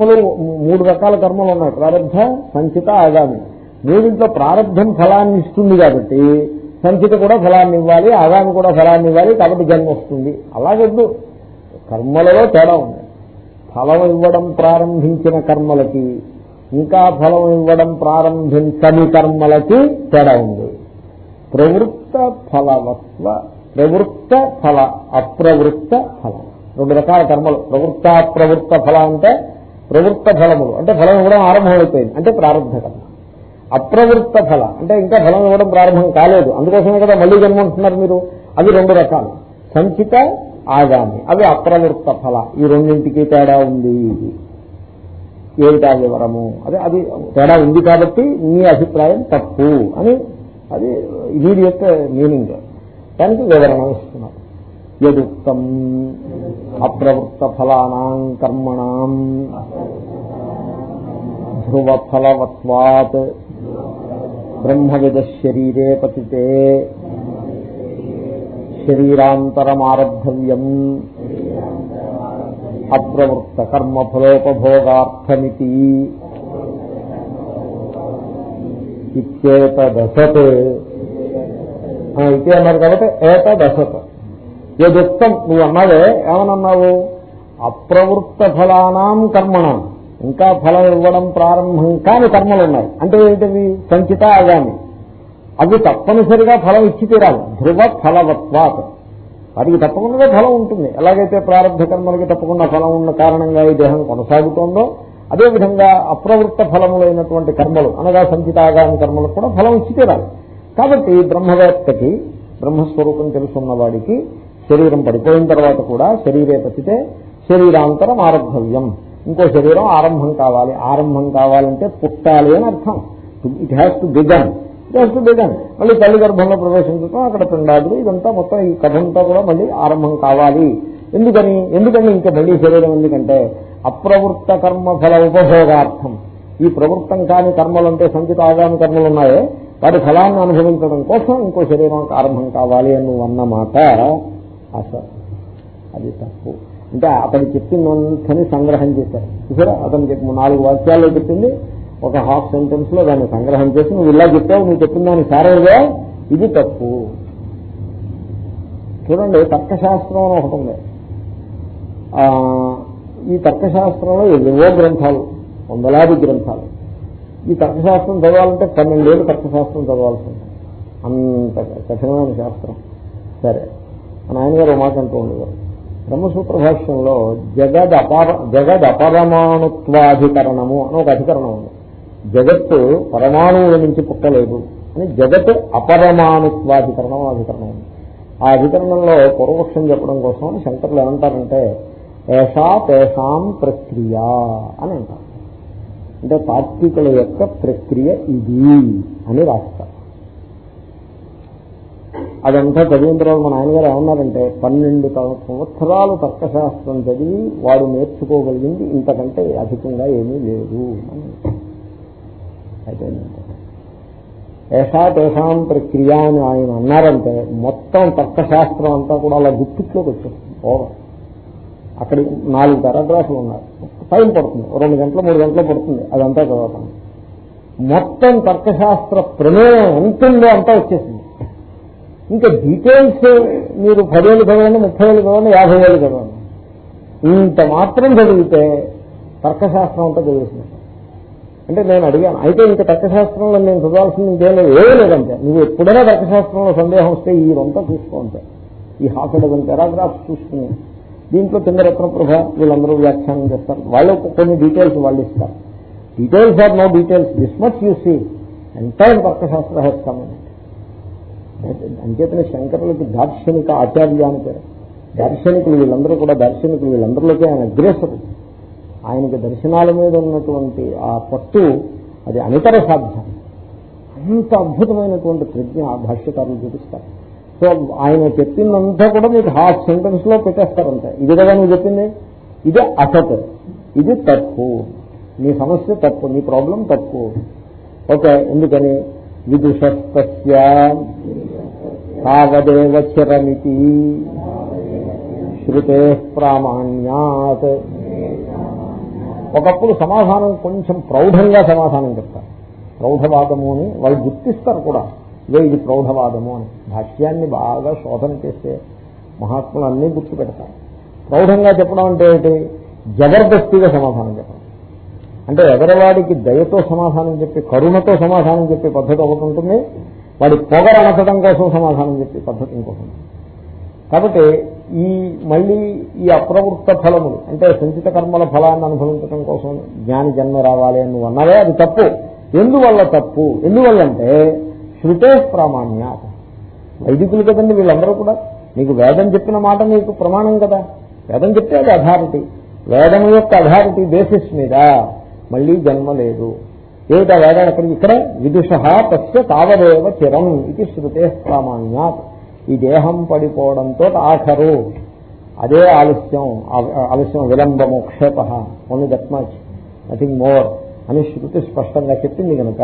కర్మలు మూడు రకాల కర్మలు ఉన్నాయి. ప్రారంభ సంచిత ఆగామి. మూడింట్లో ప్రారంభం ఫలాన్ని ఇస్తుంది కాబట్టి సంచిత కూడా ఫలాన్ని ఇవ్వాలి ఆగామి కూడా ఫలాన్ని ఇవ్వాలి కాబట్టి జన్మ వస్తుంది. అలాగొద్దు కర్మలలో తేడా ఉంది. ఫలం ఇవ్వడం ప్రారంభించిన కర్మలకి ఇంకా ఫలం ఇవ్వడం ప్రారంభించని కర్మలకి తేడా ఉంది. ప్రవృత్త ఫలవత్వ ప్రవృత్త ఫల అప్రవృత్త ఫలం. రెండు రకాల కర్మలు. ప్రవృత్త అప్రవృత్త ఫల అంటే ప్రవృత్త ఫలములు అంటే ఫలం ఇవ్వడం ఆరంభమైపోయింది. అంటే ప్రారంభ కర్మ అప్రవృత్త ఫల అంటే ఇంకా ఫలం ఇవ్వడం ప్రారంభం కాలేదు. అందుకోసమే కదా మళ్ళీ జన్మంటున్నారు మీరు. అవి రెండు రకాలు. సంచిత ఆగామి. అవి అప్రవృత్త ఫల ఈ రెండింటికి తేడా ఉంది. ఏమిటా వివరము? అదే అది తేడా ఉంది కాబట్టి మీ అభిప్రాయం తప్పు అని అది ఇమీడియట్ మీనింగ్. దానికి వివరణ ఇస్తున్నారు యదుక్తం అప్రవృత్త ఫలానాం కర్మణం ధ్రువ ఫలవత్వాత్ బ్రహ్మవిద శరీరే పతితే శరీరాంతరమారబ్ధవ్యం అప్రవృత్త కర్మ కర్మఫలోపభోగార్థమితి ఇచ్చేతదసత్ ఇదే అన్నారు కాబట్టి ఏతదసత్ ఏదుక్తం నువ్వు అన్నావే ఏమనన్నావు? అప్రవృత్త ఫలానాం కర్మణం. ఇంకా ఫలం ఇవ్వడం ప్రారంభం కాని కర్మలు ఉన్నాయి అంటే ఏంటివి? సంచిత ఆగామి. అవి తప్పనిసరిగా ఫలం ఇచ్చి తీరాలి. ధ్రువ ఫలవత్వాత్. వాటికి తప్పకుండా ఫలం ఉంటుంది. ఎలాగైతే ప్రారంభ కర్మలకి తప్పకుండా ఫలం ఉన్న కారణంగా ఈ దేహం కొనసాగుతోందో అదేవిధంగా అప్రవృత్త ఫలములైనటువంటి కర్మలు అనగా సంచితాగామి కర్మలకు కూడా ఫలం ఇచ్చి తీరాలి. కాబట్టి బ్రహ్మవేత్తకి బ్రహ్మస్వరూపం తెలుసున్న వాడికి శరీరం పడిపోయిన తర్వాత కూడా శరీరే పతితే శరీరాంతరం ఆరబ్ధవ్యం. ఇంకో శరీరం ఆరంభం కావాలి. ఆరంభం కావాలంటే పుట్టాలి అని అర్థం. It has to begin it has to begin మళ్ళీ తల్లి గర్భంలో ప్రవేశించడం అక్కడ పిండాదులు ఇదంతా మొత్తం ఈ కథంతా కూడా మళ్ళీ ఆరంభం కావాలి. ఎందుకని? ఎందుకని ఇంకా మళ్ళీ శరీరం ఎందుకంటే అప్రవృత్త కర్మ ఫల ఉపభోగార్థం. ఈ ప్రవృత్తం కాని కర్మలు అంటే సంచిత ఆగామి కర్మలు ఉన్నాయే. వాటి ఫలాన్ని అనుభవించడం కోసం ఇంకో శరీరం ఆరంభం కావాలి అని నువ్వు అన్నమాట. ఆశ. అది తప్పు. అంటే అతను చెప్పిందని సంగ్రహం చేశారు. చూసారా? అతను చెప్పి నాలుగు వాక్యాల్లో చెప్పింది. ఒక హాఫ్ సెంటెన్స్లో దాన్ని సంగ్రహం చేసి నువ్వు ఇలా చెప్పావు నువ్వు చెప్పిన దాని సారేగా ఇది తప్పు. చూడండి తర్కశాస్త్రం అని ఒకటి ఉంది. ఈ తర్కశాస్త్రంలో ఎన్నో గ్రంథాలు వందలాది గ్రంథాలు. ఈ తర్కశాస్త్రం చదవాలంటే పన్నెండేళ్ళు తర్కశాస్త్రం చదవాల్సి ఉంటుంది. అంత కఠినమైన శాస్త్రం. సరే. మా నాయనగారు ఒక మాట అంటూ ఉండేవారు. బ్రహ్మసూత్ర భాష్యంలో జగద్ అపార జగద్ అపరమాణుత్వాధికరణము అని ఒక అధికరణం ఉంది. జగత్తు పరమాణువుల నుంచి పుట్టలేదు అని జగత్ అపరమాణుత్వాధికరణం అధికరణం ఉంది. ఆ అధికరణంలో పూర్వపక్షం చెప్పడం కోసం శంకర్లు ఏమంటారంటే ఏషా తేషాం ప్రక్రియ అని అంటారు. అంటే తాత్వికుల యొక్క ప్రక్రియ ఇది అని రాస్తారు. అదంతా చదివిన తర్వాత మా నాన్నగారు ఏమన్నారంటే పన్నెండు సంవత్సరాలు తర్కశాస్త్రం చదివి వాడు నేర్చుకోగలిగింది ఇంతకంటే అధికంగా ఏమీ లేదు. అని అయిపోయిందంటే. ఏషా తేషాం ప్రక్రియ అని ఆయన అన్నారంటే మొత్తం తర్కశాస్త్రం అంతా కూడా అలా గుప్పిట్లోకి వచ్చేస్తుంది. ఓవర్ అక్కడ నాలుగు పారాగ్రాఫ్లు ఉన్నాయి. టైం పడుతుంది. రెండు గంటలు మూడు గంటలు పడుతుంది. అదంతా చదవటం. మొత్తం తర్కశాస్త్ర ప్రమేయం ఎంతుందో అంతా వచ్చేసింది. ఇంకా డీటెయిల్స్ మీరు పదేళ్ళు చదవండి ముప్పై ఏళ్ళు చదవండి యాభై ఏళ్ళు చదవండి. ఇంత మాత్రం చదివితే తర్కశాస్త్రం అంతా చదివేసింది అంటే నేను అడిగాను అయితే ఇంకా తర్కశాస్త్రంలో నేను చదవాల్సింది ఇంకేం లేదు ఏమీ లేదంటే నువ్వు ఎప్పుడైనా తర్కశాస్త్రంలో సందేహం వస్తే ఈ రొంతా చూసుకోండి ఈ హాఫ్ డజన్ పారాగ్రాఫ్స్ చూసుకుని దీంట్లో కింద రత్నప్రభ వీళ్ళందరూ వ్యాఖ్యానం చేస్తారు. వాళ్ళు కొన్ని డీటెయిల్స్ వాళ్ళు ఇస్తారు. Details are no details this much you see entire తర్కశాస్త్ర he's coming అంచేతనే శంకరులకి దార్శనిక ఆచార్య అని పేరు. దార్శనికులు వీళ్ళందరూ కూడా దార్శనికులు వీళ్ళందరిలోకి ఆయన అగ్రేసరు. ఆయనకి దర్శనాల మీద ఉన్నటువంటి ఆ పట్టు అది అనితర సాధ్యం. అంత అద్భుతమైనటువంటి ప్రజ్ఞ ఆ భాష్యకారులు చూపిస్తారు. సో ఆయన చెప్పిందంతా కూడా మీకు హాఫ్ సెంటెన్స్లో పెట్టేస్తారంట. ఇది కదా నువ్వు చెప్పింది? ఇది అసత్. ఇది తప్పు. నీ సమస్య తప్పు. నీ ప్రాబ్లం తప్పు. ఓకే ఎందుకని? విదుషస్య తావదేవ చిరమితి. శృతే ప్రామాణ్యాత్. ఒకప్పుడు సమాధానం కొంచెం ప్రౌఢంగా సమాధానం చెప్తారు. ప్రౌఢవాదము అని వాళ్ళు గుర్తిస్తారు కూడా. ఇదే ఇది ప్రౌఢవాదము అని. భాష్యాన్ని బాగా శోధన చేస్తే మహాత్ములు అన్నీ గుర్తు పెడతారు ప్రౌఢంగా చెప్పడం అంటే ఏంటి జబర్దస్తిగా సమాధానం చెప్పడం. అంటే ఎదరవాడికి దయతో సమాధానం చెప్పి కరుణతో సమాధానం చెప్పే పద్ధతి ఒకటి ఉంటుంది. వాడి పొగర అనచడం కోసం సమాధానం చెప్పే పద్ధతి ఇంకొకటి కాబట్టి ఈ మళ్ళీ ఈ అప్రవృత్త ఫలములు అంటే సంచిత కర్మల ఫలాన్ని అనుభవించడం కోసం జ్ఞాని జన్మ రావాలి అని నువ్వు అది తప్పు. ఎందువల్ల తప్పు? ఎందువల్లంటే శృతే ప్రామాణ్య. వైదికులు కదండి వీళ్ళందరూ కూడా. నీకు వేదం చెప్పిన మాట నీకు ప్రమాణం కదా. వేదం చెప్తే అది అథారిటీ వేదం యొక్క అథారిటీ బేసిస్ మీద మళ్ళీ జన్మ లేదు. ఏమిటా వేదాలు ఎక్కడికి ఇక్కడ? విదుష తస్య తావదేవ చిరం ఇది శృతే ప్రామాణ్యాత్ ఈ దేహం పడిపోవడంతో ఆఖరు. అదే ఆలస్యం ఆలస్యం విలంబము క్షేప. Only that much nothing more అని శృతి స్పష్టంగా చెప్పింది కనుక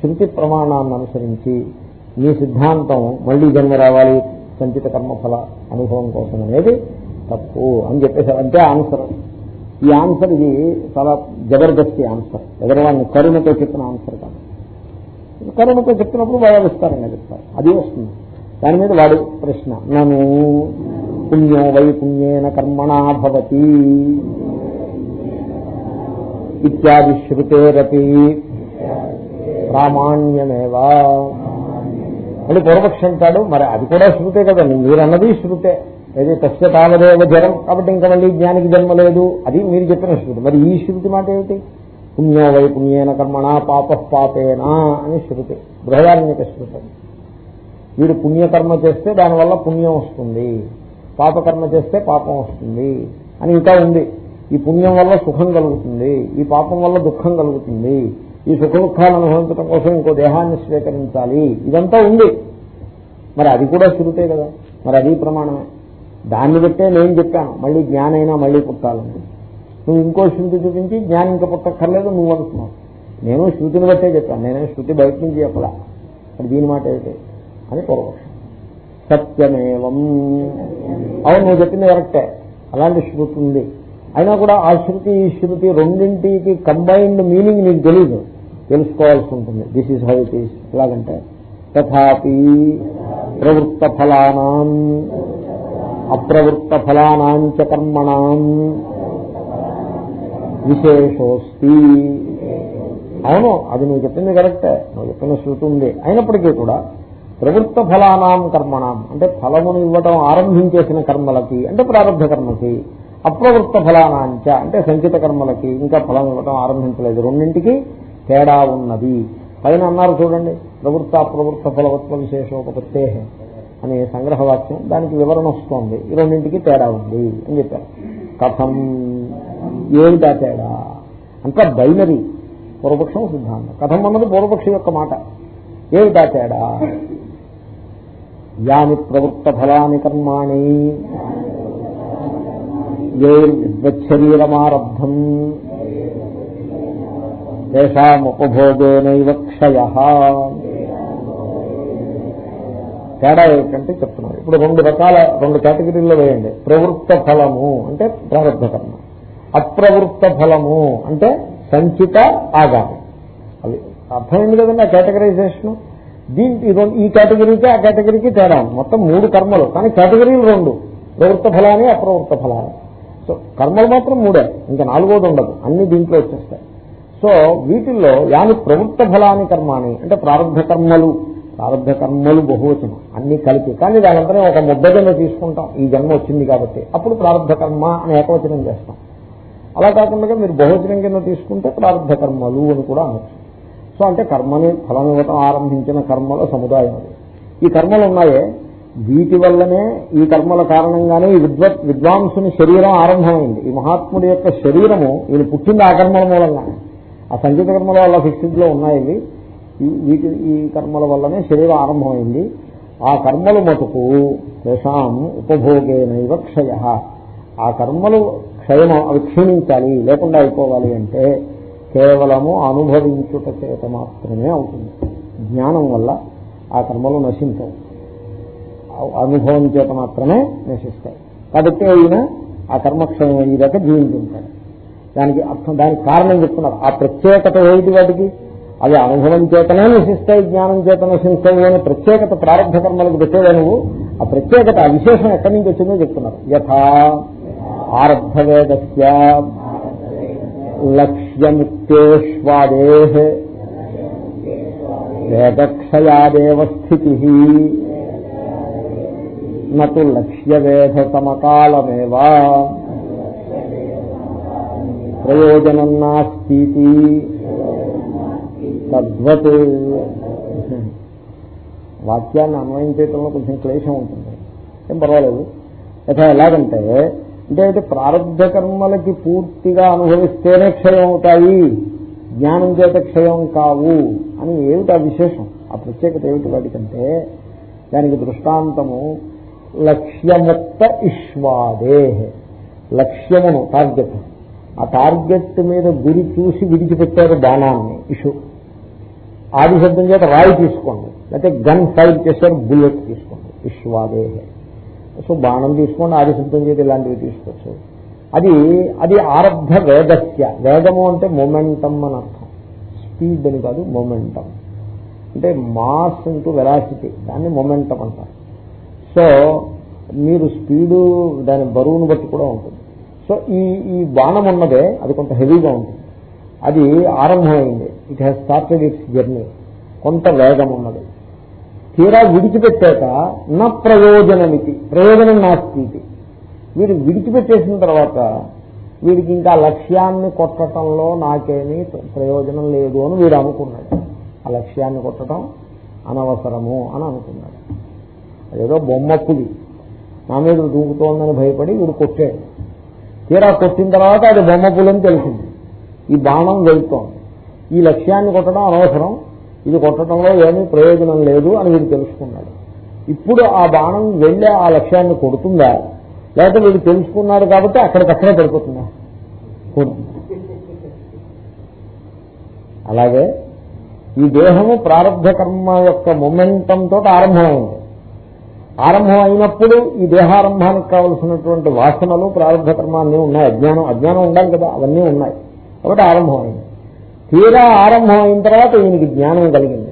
శృతి ప్రమాణాన్ని అనుసరించి మీ సిద్ధాంతం మళ్ళీ జన్మ రావాలి సంచిత కర్మఫల అనుభవం కోసం అనేది తప్పు అని చెప్పేసారు అంటే ఆన్సర్. ఈ ఆన్సర్ ఇది చాలా జబర్దస్తి ఆన్సర్ ఎదరవాడిని కరుణతో చెప్పిన ఆన్సర్ కాదు. కరుణతో చెప్పినప్పుడు బాగా విస్తారంగా చెప్తారు. అది వస్తుంది. దాని మీద వాడు ప్రశ్న నను పుణ్యో వై పుణ్యేన కర్మణా భవతి ఇత్యాది శృతేరపి ప్రామాణ్యమేవా. అని పూర్వపక్షి అంటాడు మరి అది కూడా శృతే కదండి మీరన్నది శృతే. ఏది తస్య తామదేవ జరం కాబట్టి ఇంకా మళ్ళీ జ్ఞానికి జన్మ లేదు. అది మీరు చెప్పిన శృతి. మరి ఈ శృతి మాట ఏమిటి? పుణ్యో వై పుణ్యేన కర్మణ పాప పాపేనా అని శృతి. బృహదారణ్యక శృతి వీడు పుణ్యకర్మ చేస్తే దానివల్ల పుణ్యం వస్తుంది. పాపకర్మ చేస్తే పాపం వస్తుంది. అని ఇంకా ఉంది. ఈ పుణ్యం వల్ల సుఖం కలుగుతుంది. ఈ పాపం వల్ల దుఃఖం కలుగుతుంది. ఈ సుఖ దుఃఖాలను అనుభవించడం కోసం ఇంకో దేహాన్ని స్వీకరించాలి. ఇదంతా ఉంది. మరి అది కూడా శృతే కదా. మరి అది ప్రమాణమే. దాన్ని బట్టే నేను చెప్పాను మళ్ళీ జ్ఞానైనా మళ్ళీ పుట్టాలని నువ్వు ఇంకో శృతి చూపించి జ్ఞానం ఇంకా పుట్టక్కర్లేదు నువ్వు అనుకున్నావు. నేను శృతిని బట్టే చెప్పాను నేనే శృతి బయట నుంచి చెప్పలా. అది దీని మాట ఏంటి అని పూర్వపక్షం సత్యమేవం. అవును నువ్వు చెప్పింది కరెక్టే. అలాంటి శృతి ఉంది. అయినా కూడా ఆ శృతి ఈ శృతి రెండింటికి కంబైన్డ్ మీనింగ్ నీకు తెలియదు తెలుసుకోవాల్సి ఉంటుంది. This is how it is ఎలాగంటే తథాపి ప్రవృత్త ఫలానాం అప్రవృత్త ఫలానాంచ కర్మణాం. విశేషోస్తి. అవును అది నువ్వు చెప్పింది కరెక్టే. నువ్వు చెప్పిన శృతి ఉంది. అయినప్పటికీ కూడా ప్రవృత్త ఫలానాం కర్మణం అంటే ఫలమును ఇవ్వటం ఆరంభించేసిన కర్మలకి అంటే ప్రారంభ కర్మకి అప్రవృత్త ఫలానాంచ అంటే సంచిత కర్మలకి ఇంకా ఫలం ఇవ్వటం ఆరంభించలేదు. రెండింటికి తేడా ఉన్నది. పైన అన్నారు చూడండి ప్రవృత్త అప్రవృత్త ఫలవత్వ విశేషోపత్తే అనే సంగ్రహవాక్యం దానికి వివరణ వస్తోంది. ఈ రెండింటికి తేడా ఉంది అని చెప్పారు. కథం ఏమిటా తేడా? అంతా బైనరీ పూర్వపక్షం సిద్ధాంతం. కథం అన్నది పూర్వపక్షం యొక్క మాట. ఏమిటా తేడా? యాని ప్రవృత్త ఫలాని కర్మాణి శరీరమారబ్ధం తేషాముపభోగేనైవ క్షయ. తేడా ఏమిటంటే చెప్తున్నాను. ఇప్పుడు రెండు రకాల రెండు కేటగిరీల్లో వేయండి. ప్రవృత్త ఫలము అంటే ప్రారంభ కర్మ. అప్రవృత్త ఫలము అంటే సంచిత ఆగామి అర్థం అర్థమైంది కదండి ఆ కేటగరైజేషన్? దీనికి ఈ రెండు- ఈ కేటగిరీకి ఆ కేటగిరీకి తేడా మొత్తం మూడు కర్మలు. కానీ కేటగిరీలు రెండు. ప్రవృత్త ఫలాన్ని అప్రవృత్త ఫలాన్ని. సో కర్మలు మాత్రం మూడే. ఇంకా నాలుగోది ఉండదు. అన్ని దీంట్లో వచ్చేస్తాయి. సో వీటిల్లో యాని ప్రవృత్త ఫలాని కర్మాని అంటే ప్రారంభ కర్మలు ప్రారంభ కర్మలు బహువచనం. అన్ని కలిపి. కానీ దానంతరం ఒక ముద్ద తీసుకుంటాం. ఈ జన్మ వచ్చింది కాబట్టి. అప్పుడు ప్రారంభ కర్మ అని ఏకవచనం చేస్తాం. అలా కాకుండా మీరు బహువచనం కింద తీసుకుంటే ప్రారంభ కర్మలు అని కూడా అనొచ్చు. సో అంటే కర్మని ఫలం ఇవ్వటం ఆరంభించిన కర్మల సముదాయం అది. ఈ కర్మలు ఉన్నాయే. వీటి వల్లనే ఈ కర్మల కారణంగానే ఈ విద్వత్ విద్వాంసుని శరీరం ఆరంభమైంది. ఈ మహాత్ముడి యొక్క శరీరము ఈయన పుట్టింది ఆ కర్మల మూలంగానే. ఆ సంగీత కర్మల వల్ల ఫిక్స్డ్లో ఉన్నాయి వీటి ఈ కర్మల వల్లనే శరీరం ఆరంభమైంది. ఆ కర్మలు మటుకు తేషాం ఉపభోగేనైవ క్షయ. ఆ కర్మలు క్షయం అవి క్షీణించాలి లేకుండా అయిపోవాలి అంటే కేవలము అనుభవించుట చేత మాత్రమే అవుతుంది. జ్ఞానం వల్ల ఆ కర్మలు నశించవు. అనుభవం చేత మాత్రమే నశిస్తాయి. కాబట్టి ఈయన ఆ కర్మక్షయం అయ్యేదాకా జీవించుంటాడు. దానికి అర్థం దానికి కారణం చెప్తున్నారు. ఆ ప్రత్యేకత ఏంటి వాటికి? అది అనుభవం చేతనే నశిస్తాయి జ్ఞానం చేత నశిస్తాయి అని ప్రత్యేకత ప్రారంభ కర్మలకు పెట్టేదా నువ్వు. ఆ ప్రత్యేకత ఆ విశేషం ఎక్కడి నుంచి వచ్చిందో చెప్తున్నారు. యథా ఆరబ్ధవేదస్య లక్ష్యముక్తేష్వాదే వేదక్షయాదేవ స్థితి నటు లక్ష్యవేధతమకాలమేవా ప్రయోజనం నాస్తి తద్వత్. వాక్యాన్ని అన్వయం కొంచెం క్లేశం ఉంటుంది. ఏం పర్వాలేదు. యథా ఎలాగంటే అంటే అయితే ప్రారంభ కర్మలకి పూర్తిగా అనుభవిస్తేనే క్షయం అవుతాయి. జ్ఞానం చేత క్షయం కావు అని ఏమిటి ఆ విశేషం? ఆ ప్రత్యేకత ఏమిటి వాటికంటే దానికి దృష్టాంతము లక్ష్యముక్త ఇష్వాదే. లక్ష్యమును టార్గెట్. ఆ టార్గెట్ మీద గురి చూసి విడిచిపెట్టారు బాణాన్ని ఇషు. ఆది శబ్దం చేత రాయి తీసుకోండి. లేకపోతే గన్ ఫైర్ చేశారు బుల్లెట్ తీసుకోండి. విశ్వాదే సో బాణం తీసుకోండి ఆది శబ్దం చేత ఇలాంటివి తీసుకోవచ్చు. అది అది ఆరబ్ధ వేగస్య వేగము అంటే మొమెంటం అని అర్థం. స్పీడ్ అని కాదు మొమెంటం. అంటే మాస్ ఇంటూ వెలాసిటీ. దాన్ని మొమెంటం అంటారు. సో మీరు స్పీడు దాని బరువును బట్టి కూడా ఉంటుంది. సో ఈ ఈ బాణం ఉన్నదే అది కొంత హెవీగా ఉంటుంది. అది ఆరంభమైంది. It has started its journey కొంత వేగం ఉన్నది. తీరా విడిచిపెట్టాక నా ప్రయోజనమితి. ప్రయోజనం నా స్థితి వీడు విడిచిపెట్టేసిన తర్వాత వీడికి ఇంకా లక్ష్యాన్ని కొట్టడంలో నాకేమీ ప్రయోజనం లేదు అని వీడు అనుకున్నాడు. ఆ లక్ష్యాన్ని కొట్టడం అనవసరము అని అనుకున్నాడు. అదేదో బొమ్మప్పుది నా మీద దూకుతోందని భయపడి వీడు కొట్టాడు. తీరా కొట్టిన తర్వాత అది బొమ్మ పులని తెలిసింది. ఈ బాణం వెళ్తోంది. ఈ లక్ష్యాన్ని కొట్టడం అనవసరం. ఇది కొట్టడంలో ఏమీ ప్రయోజనం లేదు అని వీడు తెలుసుకున్నాడు. ఇప్పుడు ఆ బాణం వెళ్ళే ఆ లక్ష్యాన్ని కొడుతుందా? లేకపోతే వీడు తెలుసుకున్నాడు కాబట్టి అక్కడికక్కడే పడిపోతుందా? కొడుతుంది. అలాగే ఈ దేహము ప్రారంభ కర్మ యొక్క మొమెంటంతో ఆరంభమైంది. ఆరంభం అయినప్పుడు ఈ దేహారంభానికి కావలసినటువంటి వాసనలు ప్రారంభ కర్మ అన్నీ ఉన్నాయి. అజ్ఞానం అజ్ఞానం ఉండాలి కదా అవన్నీ ఉన్నాయి. కాబట్టి ఆరంభమైంది తీరా ఆరంభం అయిన తర్వాత ఈయనకి జ్ఞానం కలిగింది.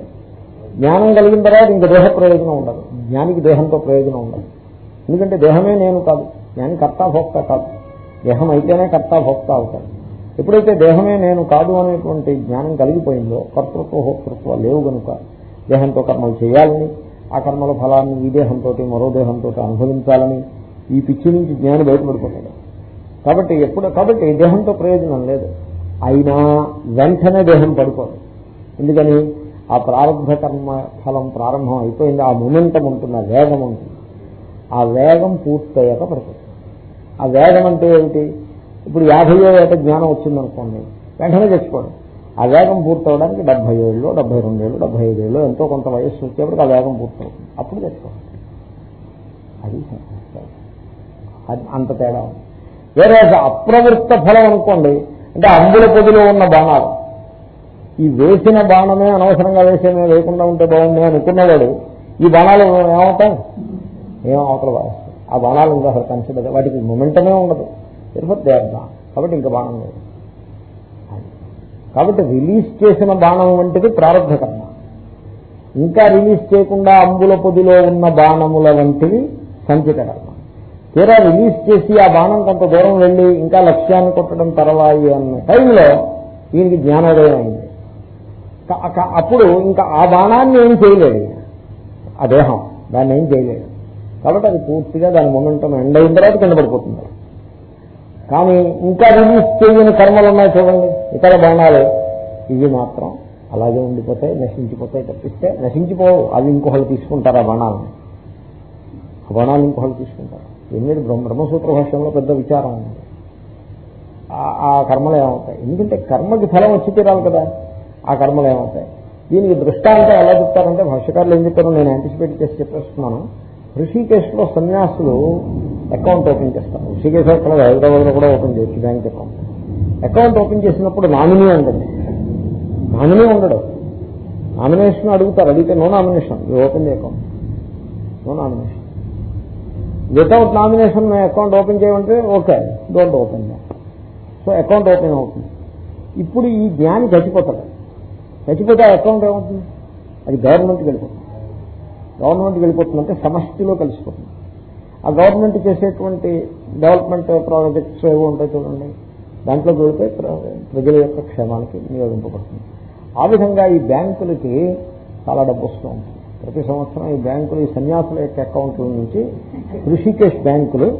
జ్ఞానం కలిగిన తర్వాత ఇంక దేహ ప్రయోజనం ఉండదు. జ్ఞానికి దేహంతో ప్రయోజనం ఉండదు. ఎందుకంటే దేహమే నేను కాదు. జ్ఞాని కర్త భోక్త కాదు. దేహం అయితేనే కర్త భోక్త అవుతాడు. ఎప్పుడైతే దేహమే నేను కాదు అనేటువంటి జ్ఞానం కలిగిపోయిందో కర్తృత్వ భోక్తృత్వ లేవు గనుక దేహంతో కర్మలు చేయాలని ఆ కర్మల ఫలాన్ని ఈ దేహంతో మరో దేహంతో అనుభవించాలని ఈ పిచ్చి నుంచి జ్ఞాని బయటపడిపోతాడు. కాబట్టి ఎప్పుడు కాబట్టి దేహంతో ప్రయోజనం లేదు. అయినా వెంటనే దేహం పడిపోదు. ఎందుకని? ఆ ప్రారంభ కర్మ ఫలం ప్రారంభం అయిపోయింది. ఆ మొమెంటం ఉంటుంది ఆ వేగం ఉంటుంది. ఆ వేగం పూర్తయ్యాక పడిపోతుంది. ఆ వేగం అంటే ఏమిటి? ఇప్పుడు యాభై ఏట జ్ఞానం వచ్చిందనుకోండి వెంటనే తెచ్చుకోండి ఆ వేగం పూర్తవడానికి డెబ్బై ఏళ్ళు డెబ్బై రెండేళ్ళు డెబ్బై ఐదేళ్ళు ఎంతో కొంత వయస్సు వచ్చేప్పటికి ఆ వేగం పూర్తవుతుంది. అప్పుడు తెచ్చుకోండి అది అంత తేడా ఉంది. వేరే అప్రవృత్త ఫలం అనుకోండి అంటే అంబుల పొదిలో ఉన్న బాణాలు. ఈ వేసిన బాణమే అనవసరంగా వేసేమే లేకుండా ఉంటే బాగుంది అనుకున్నవాడు ఈ బాణాలు ఏమవుతాయి? ఏం అవతల ఆ బాణాలు ఇంకా అసలు కన్సిడర్ వాటికి మొమెంటమే ఉండదు. తిరుపతి దేవత కాబట్టి ఇంకా బాణం లేదు. కాబట్టి రిలీజ్ చేసిన బాణం వంటిది ప్రారంభ కర్మ. ఇంకా రిలీజ్ చేయకుండా అంబుల పొదిలో ఉన్న బాణముల వంటివి సంచిత తీరా రిలీజ్ చేసి ఆ బాణం కొంత దూరం వెళ్ళి ఇంకా లక్ష్యాన్ని కొట్టడం తర్వాయి అన్న టైంలో దీనికి జ్ఞానోదయం అయింది. అప్పుడు ఇంకా ఆ బాణాన్ని ఏం చేయలేదు. ఆ దేహం దాన్ని ఏం చేయలేదు. కాబట్టి అది పూర్తిగా దాని మొమెంటం ఎండ్ అయిన తర్వాత కింద పడిపోతుంది. కానీ ఇంకా రిలీజ్ చేయని కర్మలు ఉన్నాయి చూడండి. ఇతర బాణాలు ఇవి మాత్రం అలాగే ఉండిపోతాయి నశించిపోతాయి తప్పిస్తే నశించిపోవు. అవి ఇంకొకళ్ళు తీసుకుంటారు ఆ బాణాలను. ఆ బాణాలు ఇంకొకళ్ళు తీసుకుంటారు. ఎనిమిది బ్రహ్మసూత్ర భాషంలో పెద్ద విచారం ఉంది. ఆ కర్మలు ఏమవుతాయి? ఎందుకంటే కర్మకి ఫలం వచ్చి తీరాలి కదా. ఆ కర్మలు ఏమవుతాయి? దీనికి దృష్టాంతం ఎలా చెప్తారంటే భాష్యకారులు ఏం చెప్పారో నేను యాంటిసిపేట్ చేసి చెప్పేస్తున్నాను. ఋషికేశ్లో సన్యాసులు అకౌంట్ ఓపెన్ చేస్తారు. ఋషికేశ్ అక్కడ హైదరాబాద్లో కూడా ఓపెన్ చేయొచ్చు బ్యాంక్ అకౌంట్ అకౌంట్ ఓపెన్ చేసినప్పుడు నామినీ ఉంటుంది నామినీ ఉండడు నామినేషన్ అడుగుతారు. అడిగితే no nomination open the account no nomination without nomination account open చేయమంటే okay don't open. So account open అవుతుంది. ఇప్పుడు ఈ జ్ఞాని చచ్చిపోతాడు. చచ్చిపోతే ఆ అకౌంట్ ఏమవుతుంది? అది గవర్నమెంట్కి వెళ్ళిపోతుంది. గవర్నమెంట్కి వెళ్ళిపోతుందంటే సమష్టిలో కలిసిపోతుంది. ఆ గవర్నమెంట్ చేసేటువంటి డెవలప్మెంట్ ప్రాజెక్ట్స్ ఏవో ఉంటాయి చూడండి. దాంట్లోకి వెళితే ప్రజల యొక్క క్షేమానికి నియోగింపబడుతుంది ఆ విధంగా ఈ బ్యాంకులకి చాలా డబ్బు వస్తూ ఉంటుంది. ప్రతి సంవత్సరం ఈ బ్యాంకులు ఈ సన్యాసుల యొక్క అకౌంట్ల నుంచి హృషికేశ్ బ్యాంకులు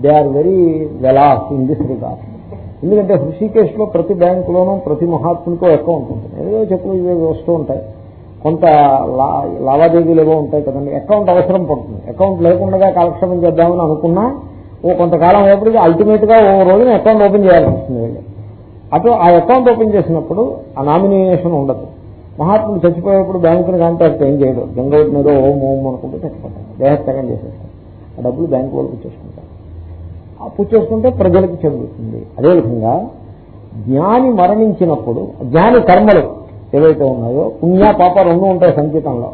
దే ఆర్ వెరీ వెలాస్ ఇన్ దిస్ రిగార్డ్ ఎందుకంటే హృషికేశ్లో ప్రతి బ్యాంకులోనూ ప్రతి మహాత్మునికో అకౌంట్ ఉంటుంది. ఏదో చెప్పులు ఇవి వస్తూ ఉంటాయి. కొంత లా- లావాదేవీలు ఏవో ఉంటాయి కదండి. అకౌంట్ అవసరం పడుతుంది. అకౌంట్ లేకుండా కాలక్షేపం చేద్దామని అనుకున్నా ఓ కొంతకాలం అయ్యేప్పటికి అల్టిమేట్గా ఓ రోజున అకౌంట్ ఓపెన్ చేయాల్సి వస్తుంది. అటు ఆ అకౌంట్ ఓపెన్ చేసినప్పుడు ఆ నామినేషన్ ఉండదు. మహాత్ముడు చచ్చిపోయేప్పుడు బ్యాంకుని కాంటాక్ట్ ఏం చేయడు గంగవటి మీద ఓం ఓం అనుకుంటూ చచ్చిపోతాడు దేహత్యాగం చేసేస్తాడు ఆ డబ్బులు బ్యాంకు వాళ్ళు పుచ్చేసుకుంటారు అప్పు చేసుకుంటే ప్రజలకు చెందుతుంది. అదేవిధంగా జ్ఞాని మరణించినప్పుడు జ్ఞాని కర్మలు ఏవైతే ఉన్నాయో పుణ్య పాప రెండు ఉంటాయి సంకేతంలో.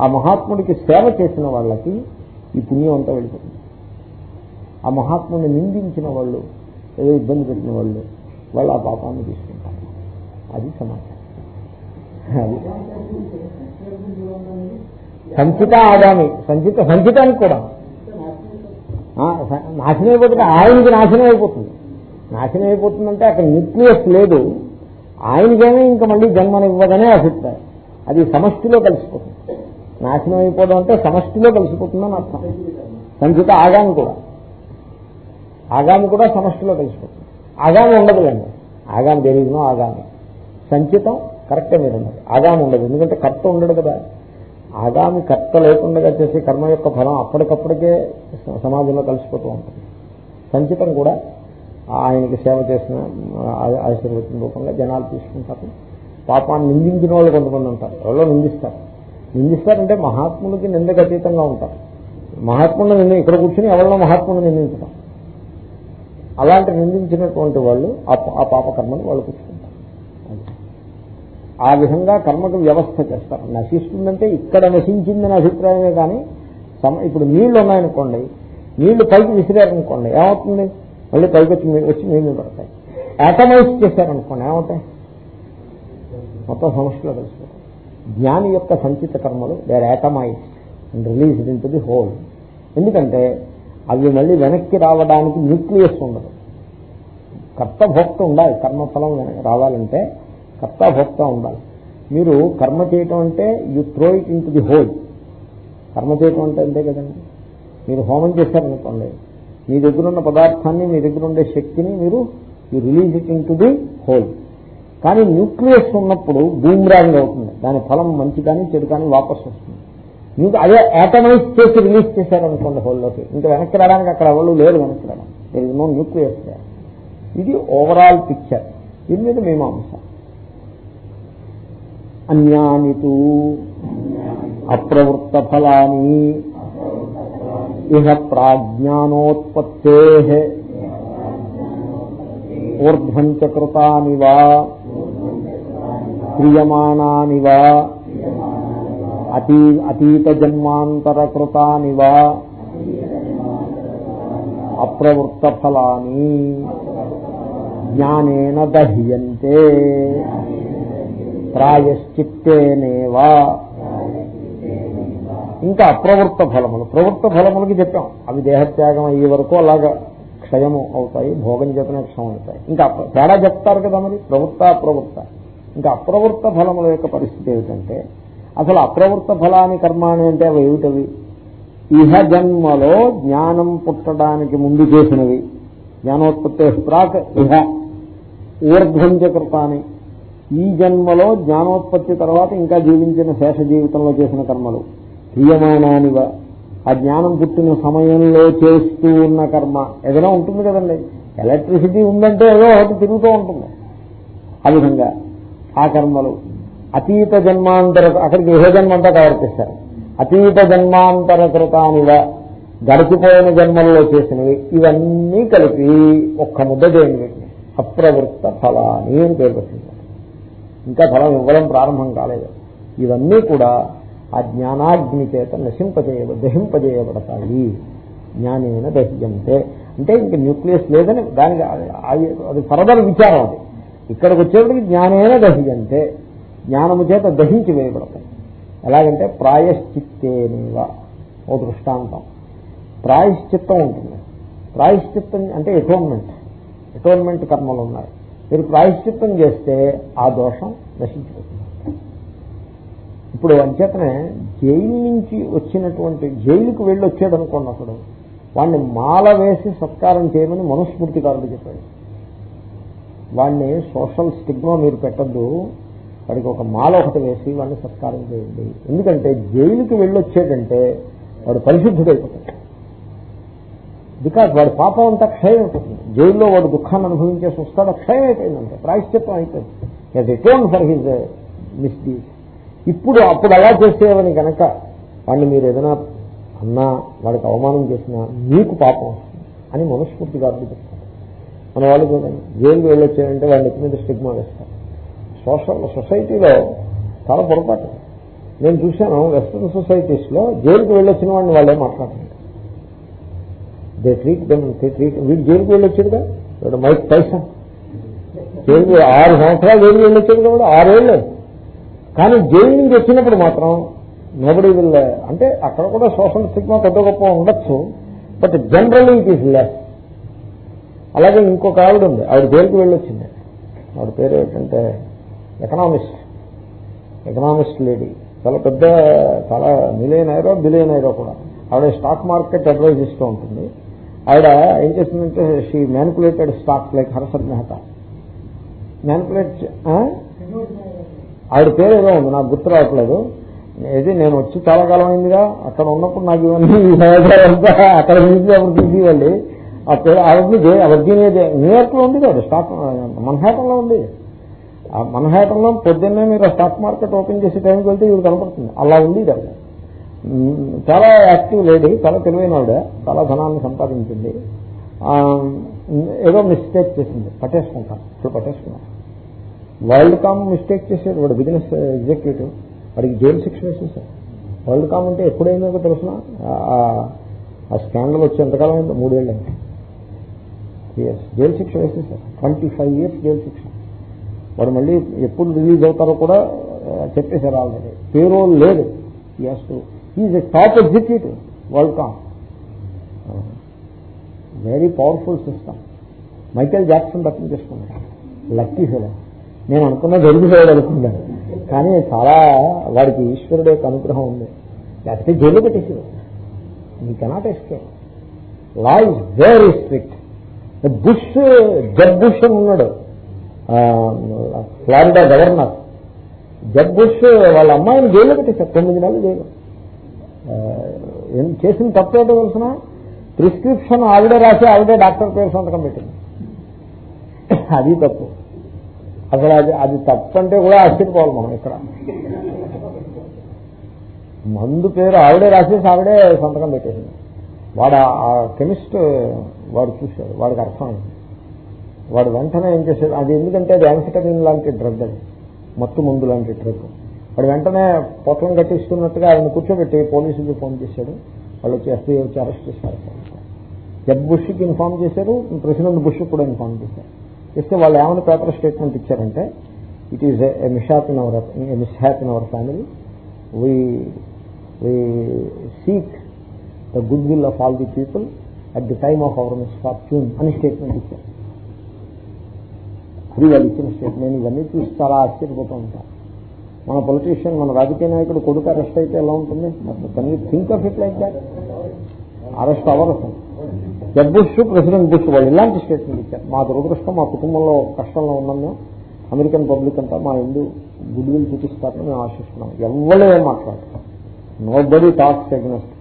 ఆ మహాత్ముడికి సేవ చేసిన వాళ్ళకి ఈ పుణ్యం అంతా వెళ్ళిపోతుంది. ఆ మహాత్ముడిని నిందించిన వాళ్ళు ఏదో ఇబ్బంది పెట్టిన వాళ్ళు వాళ్ళు ఆ పాపాన్ని తీసుకుంటారు. అది సమాజం. సంచిత ఆగామి. సంచిత సంచితానికి కూడా. నాశనం అయిపోతుంది. ఆయనకి నాశనం అయిపోతుంది. నాశనం అయిపోతుందంటే అక్కడ న్యూక్లియస్ లేదు. ఆయనకేమీ ఇంకా మళ్ళీ జన్మనివ్వదనే అభిప్రాయం. అది సమష్టిలో కలిసిపోతుంది. నాశనం అయిపోవడం అంటే సమష్టిలో కలిసిపోతుందని అర్థం. సంచిత ఆగామి కూడా. ఆగామి కూడా సమష్టిలో కలిసిపోతుంది. ఆగామి ఉండదులేండి. ఆగామి తెలియదునో ఆగామి. సంచితం కరెక్టే మీరు ఆగామి ఉండదు. ఎందుకంటే కర్త ఉండడు కదా. ఆగామి కర్త లేకుండా చేసే కర్మ యొక్క ఫలం అప్పటికప్పటికే సమాజంలో కలిసిపోతూ ఉంటుంది. సంచితం కూడా ఆయనకి సేవ చేసిన ఆశీర్వచన రూపంగా జనాలు తీసుకుంటారు. పాపాన్ని నిందించిన వాళ్ళు కొంతమంది ఉంటారు. ఎవరో నిందిస్తారు. నిందిస్తారంటే మహాత్ములకి నిందకు అతీతంగా ఉంటారు. మహాత్ముడిని నింద ఇక్కడ కూర్చుని ఎవరిలో మహాత్ముడిని నిందించడం. అలాంటి నిందించినటువంటి వాళ్ళు ఆ పాపకర్మని వాళ్ళు కూర్చుంటారు ఆ విధంగా కర్మకు వ్యవస్థ చేస్తారు. నశిస్తుందంటే ఇక్కడ నశించిందని అభిప్రాయమే కానీ సమ- ఇప్పుడు నీళ్ళు ఉన్నాయనుకోండి నీళ్ళు పైకి విసిరారనుకోండి ఏమవుతుంది? మళ్ళీ పైకి వచ్చి వచ్చి నీళ్ళు పడతాయి. యాటమైజ్ చేశారనుకోండి ఏమవుతాయి? మొత్తం సమస్యలో కలిసిపోతాయి. జ్ఞాని యొక్క సంచిత కర్మలు they're atomize and release into the whole ఎందుకంటే అవి మళ్ళీ వెనక్కి రావడానికి న్యూక్లియస్ ఉండదు. కర్త భోక్త ఉండాలి కర్మఫలం రావాలంటే కర్త భోక్త ఉండాలి. మీరు కర్మ చేయటం అంటే you throw it into the whole కర్మ చేయటం అంటే అంతే కదండి. మీరు హోమం చేశారనుకోండి మీ దగ్గర ఉన్న పదార్థాన్ని మీ దగ్గర ఉండే శక్తిని మీరు you release it into the whole కానీ న్యూక్లియస్ ఉన్నప్పుడు బూమ్రాంగ్ అవుతుంది. దాని ఫలం మంచి కానీ చెడు కానీ వాపసు వస్తుంది. మీకు అదే యాటమైజ్ చేసి రిలీజ్ చేశారనుకోండి హోల్లోకి. ఇంకా వెనక్కి రావడానికి అక్కడ ఎవరు లేరు వెనక్కి రావడానికి. దేర్ ఇస్ నో న్యూక్లియస్ ఇది ఓవరాల్ పిక్చర్ దీని మీద మీమాంస అన్యాని తు. అప్రవృత్త ఫలాని ఇహ ప్రాజ్ఞానోత్పత్తే. ఊర్ధ్వం కృతాని వా. క్రియమాణాని వా. అతీ అతీత జన్మాంతర వా. అప్రవృత్త ఫలాని జ్ఞానేన దహ్యంతే. ప్రాయశ్చిత్తేనేవా. ఇంకా అప్రవృత్త ఫలములు. ప్రవృత్త ఫలములకి చెప్పాం. అవి దేహత్యాగం అయ్యే వరకు అలాగా క్షయము అవుతాయి భోగం చేతనే క్షయం అవుతాయి. ఇంకా తేడా చెప్తారు కదా మరి? ప్రవృత్త అప్రవృత్త. ఇంకా అప్రవృత్త ఫలముల యొక్క పరిస్థితి ఏమిటంటే అసలు అప్రవృత్త ఫలాని కర్మాణి అంటే అవి ఏమిటవి? ఇహ జన్మలో జ్ఞానం పుట్టడానికి ముందు చేసినవి. జ్ఞానోత్పత్తి ప్రాక్ ఇహ. ఊర్ధ్వంచ కృతాని. ఈ జన్మలో జ్ఞానోత్పత్తి తర్వాత ఇంకా జీవించిన శేష జీవితంలో చేసిన కర్మలు. క్రియమాణానివ ఆ జ్ఞానం పుట్టిన సమయంలో చేస్తూ ఉన్న కర్మ. ఏదైనా ఉంటుంది కదండి. ఎలక్ట్రిసిటీ ఉందంటే ఏదో ఒకటి తిరుగుతూ ఉంటుంది. ఆ విధంగా ఆ కర్మలు. అతీత జన్మాంతర అక్కడికి ఏ జన్మ అంతా కవర్ చేశారు. అతీత జన్మాంతర కృతానివ. గడిచిపోయిన జన్మల్లో చేసినవి. ఇవన్నీ కలిపి ఒక్క ముద్ద చేయండి. వీటిని అప్రవృత్త ఫలాన్ని అని పేరు పెట్టింది. ఇంకా ఫలం ఇవ్వడం ప్రారంభం కాలేదు. ఇవన్నీ కూడా ఆ జ్ఞానాగ్ని చేత నశింపజేయ దహింపజేయబడతాయి. జ్ఞానేన దహ్యంతే. అంటే ఇంక న్యూక్లియస్ లేదని దానికి అది ఫర్దర్ విచారం అది. ఇక్కడికి వచ్చేప్పటికి జ్ఞానేన దహించంటే జ్ఞానము చేత దహించి వేయబడతాయి. ఎలాగంటే ప్రాయశ్చిత్తేనివా. ఓ దృష్టాంతం. ప్రాయశ్చిత్తం ఉంటుంది. ప్రాయశ్చిత్తం అంటే ఎటోన్మెంట్ ఎటోన్మెంట్ కర్మలు ఉన్నాయి. మీరు ప్రాయశ్చిత్తం చేస్తే ఆ దోషం నశించిపోతుంది. ఇప్పుడు అంచేతనే జైలు నుంచి వచ్చినటువంటి జైలుకు వెళ్ళి వచ్చాడు అనుకోండి వాడిని మాల వేసి సత్కారం చేయమని మనుస్మృతికారుడు చెప్పాడు. వాడిని సోషల్ స్టిగ్మా మీరు పెట్టద్దు వాడికి ఒక మాల ఒకటి వేసి వాడిని సత్కారం చేయండి. ఎందుకంటే జైలుకి వెళ్ళొచ్చేటంటే వాడు పరిశుద్ధుడైపోతాడు. బికాజ్ వాడి పాపం అంతా క్షయం అయిపోతుంది జైల్లో వాడు దుఃఖాన్ని అనుభవించేసి వస్తాడు క్షయం అయిపోయిందంటే. ప్రాయశ్చిత్వం అయిపోయింది. రిటర్న్ ఫర్ హిజ్ మిస్డీస్ ఇప్పుడు అప్పుడు అలా చేసేవని కనుక వాడిని మీరు ఏదైనా అన్నా వాడికి అవమానం చేసినా మీకు పాపం వస్తుంది అని మనస్ఫూర్తిగా గారు చెప్తారు మన వాళ్ళు చూడండి జైలు వెళ్ళొచ్చారంటే వాళ్ళ నెత్తి మీద స్టిగ్మా వేస్తారు. సోషల్ సొసైటీలో చాలా పొరపాటు. నేను చూశాను వెస్ట్రన్ సొసైటీస్లో జైలుకి వెళ్ళొచ్చిన వాడిని వాళ్ళే మాట్లాడుతున్నారు. They treat them they treat వీడు జైలుకి వెళ్ళొచ్చాడుగా? వీడు మైక్ పైసా జైలు ఆరు సంవత్సరాలు జైలుకి వెళ్ళొచ్చాడు కాబట్టి ఆరేళ్ళు. కానీ జైలు నుంచి వచ్చినప్పుడు మాత్రం నోబడి విల్ అంటే అక్కడ కూడా సోషల్ సిగ్మా పెద్ద గొప్ప ఉండొచ్చు but generally it is less అలాగే ఇంకొక ఆవిడ ఉంది ఆవిడ జైలుకి వెళ్ళొచ్చింది. ఆవిడ పేరు ఏంటంటే ఎకనామిస్ట్ ఎకనామిస్ట్ లేడీ చాలా పెద్ద చాలా మిలియన్ అయ్యారో బిలియన్ అయ్యారో కూడా. ఆవిడ స్టాక్ మార్కెట్ అడ్వైజ్ ఇస్తూ ఉంటుంది. ఆవిడ ఏం చేసిందంటే she manipulated stocks like Harshad Mehta manipulate ఆవిడ పేరు ఏదో ఉంది నాకు గుర్తు రావట్లేదు. ఇది నేను వచ్చి చాలా కాలం అయిందిగా అక్కడ ఉన్నప్పుడు నాకు ఇవన్నీ అక్కడ నుంచి అప్పుడు తీసేవాళ్ళు ఆ పేరు ఆవిడని వర్జీనియా న్యూయార్క్లో ఉంది కదా స్టాక్ మన్హాటన్లో ఉంది. ఆ మన్హాటన్లో పొద్దున్నే మీరు స్టాక్ మార్కెట్ ఓపెన్ చేసే టైంకి వెళ్తే ఇవి కనపడుతుంది. అలా ఉంది కదా చాలా యాక్టివ్ లేడీ చాలా తెలివైన ఆవిడ చాలా ధనాన్ని సంపాదించింది. ఏదో మిస్టేక్ చేసింది పట్టేసుకుంటాను ఇప్పుడు పట్టేసుకున్నాను వరల్డ్ కామ్ మిస్టేక్ చేశాడు వాడు బిజినెస్ ఎగ్జిక్యూటివ్ వాడికి జైలు శిక్ష వేసేసారు వరల్డ్ కామ్ అంటే ఎప్పుడైందో తెలిసిన ఆ స్కాండల్ వచ్చి ఎంతకాలం అయిందో మూడేళ్ళు అయింది. ఇయర్స్ జైలు శిక్ష వేసేసారు ట్వంటీ ఫైవ్ ఇయర్స్ జైలు శిక్ష. వాడు మళ్ళీ ఎప్పుడు రిలీజ్ అవుతారో కూడా చెప్పేశారు ఆల్రెడీ. పేరోల్ లేదు. S is a top executive WorldCom very powerful system Michael Jackson చేసుకున్నాడు. లక్కీ ఫెలో నేను అనుకున్న జరిగిపోయాడు అనుకున్నాను కానీ చాలా వాడికి ఈశ్వరుడు యొక్క అనుగ్రహం ఉంది. లేకపోతే జైలు పెట్టేసాడు మీ cannot escape law is very strict Bush Jeb Bush అని ఉన్నాడు. ఫ్లారిడా గవర్నర్ జబ్ బుష్ వాళ్ళ అమ్మాయిని జైలు పెట్టేశారు తొమ్మిది నెలలు జైలు. చేసిన తప్పేటో తెలిసిన? ప్రిస్క్రిప్షన్ ఆవిడే రాసి ఆవిడే డాక్టర్ పేరు సంతకం పెట్టింది. అది తప్పు. అసలు అది అది తప్పంటే కూడా ఆశ్చర్యపోవాలి మనం ఇక్కడ. మందు పేరు ఆవిడే రాసేసి ఆవిడే సంతకం పెట్టేసింది. వాడు ఆ కెమిస్ట్ వాడు చూశాడు వాడికి అర్థమైంది. వాడు వెంటనే ఏం చేశాడు అది ఎందుకంటే అది యాంఫిటమిన్ లాంటి డ్రగ్ అది మత్తు మందు లాంటి డ్రగ్. వాడు వెంటనే పొట్లం కట్టిస్తున్నట్టుగా ఆయన కూర్చోబెట్టి పోలీసులకి ఫోన్ చేశాడు. వాళ్ళు వచ్చి ఎస్పీ వచ్చి అరెస్ట్ చేశారు. జబ్ బుష్కి ఇన్ఫార్మ్ చేశారు. ప్రెసిడెంట్ బుష్ కూడా ఇన్ఫార్మ్ చేశారు. ఇస్తే వాళ్ళు ఏమైనా పేపర్ స్టేట్మెంట్ ఇచ్చారంటే it is a mishap in our mishap in our family we we seek the good will of all the people at the time of our misfortune అని statement ఇచ్చారు. అది వాళ్ళు ఇచ్చిన స్టేట్మెంట్ ఇవన్నీ చూసి చాలా ఆశ్చర్యపోతూ ఉంటారు మన పొలిటీషియన్ మన రాజకీయ నాయకుడు కొడుకు అరెస్ట్ అయితే ఎలా ఉంటుంది? Can you think of it like that arrest అవ్వరు జబ్ బుష్ ప్రెసిడెంట్ బుష్ వాళ్ళు ఇలాంటి స్టేట్మెంట్ ఇచ్చారు. మా దురదృష్టం మా కుటుంబంలో కష్టంలో ఉన్నాం మేము. అమెరికన్ పబ్లిక్ అంతా మా ఎందు గుడ్ విల్ చూపిస్తారని మేము ఆశిస్తున్నాం. ఎవరు ఏం మాట్లాడతాం నో బడీ టాక్స్ అగ్నెస్ట్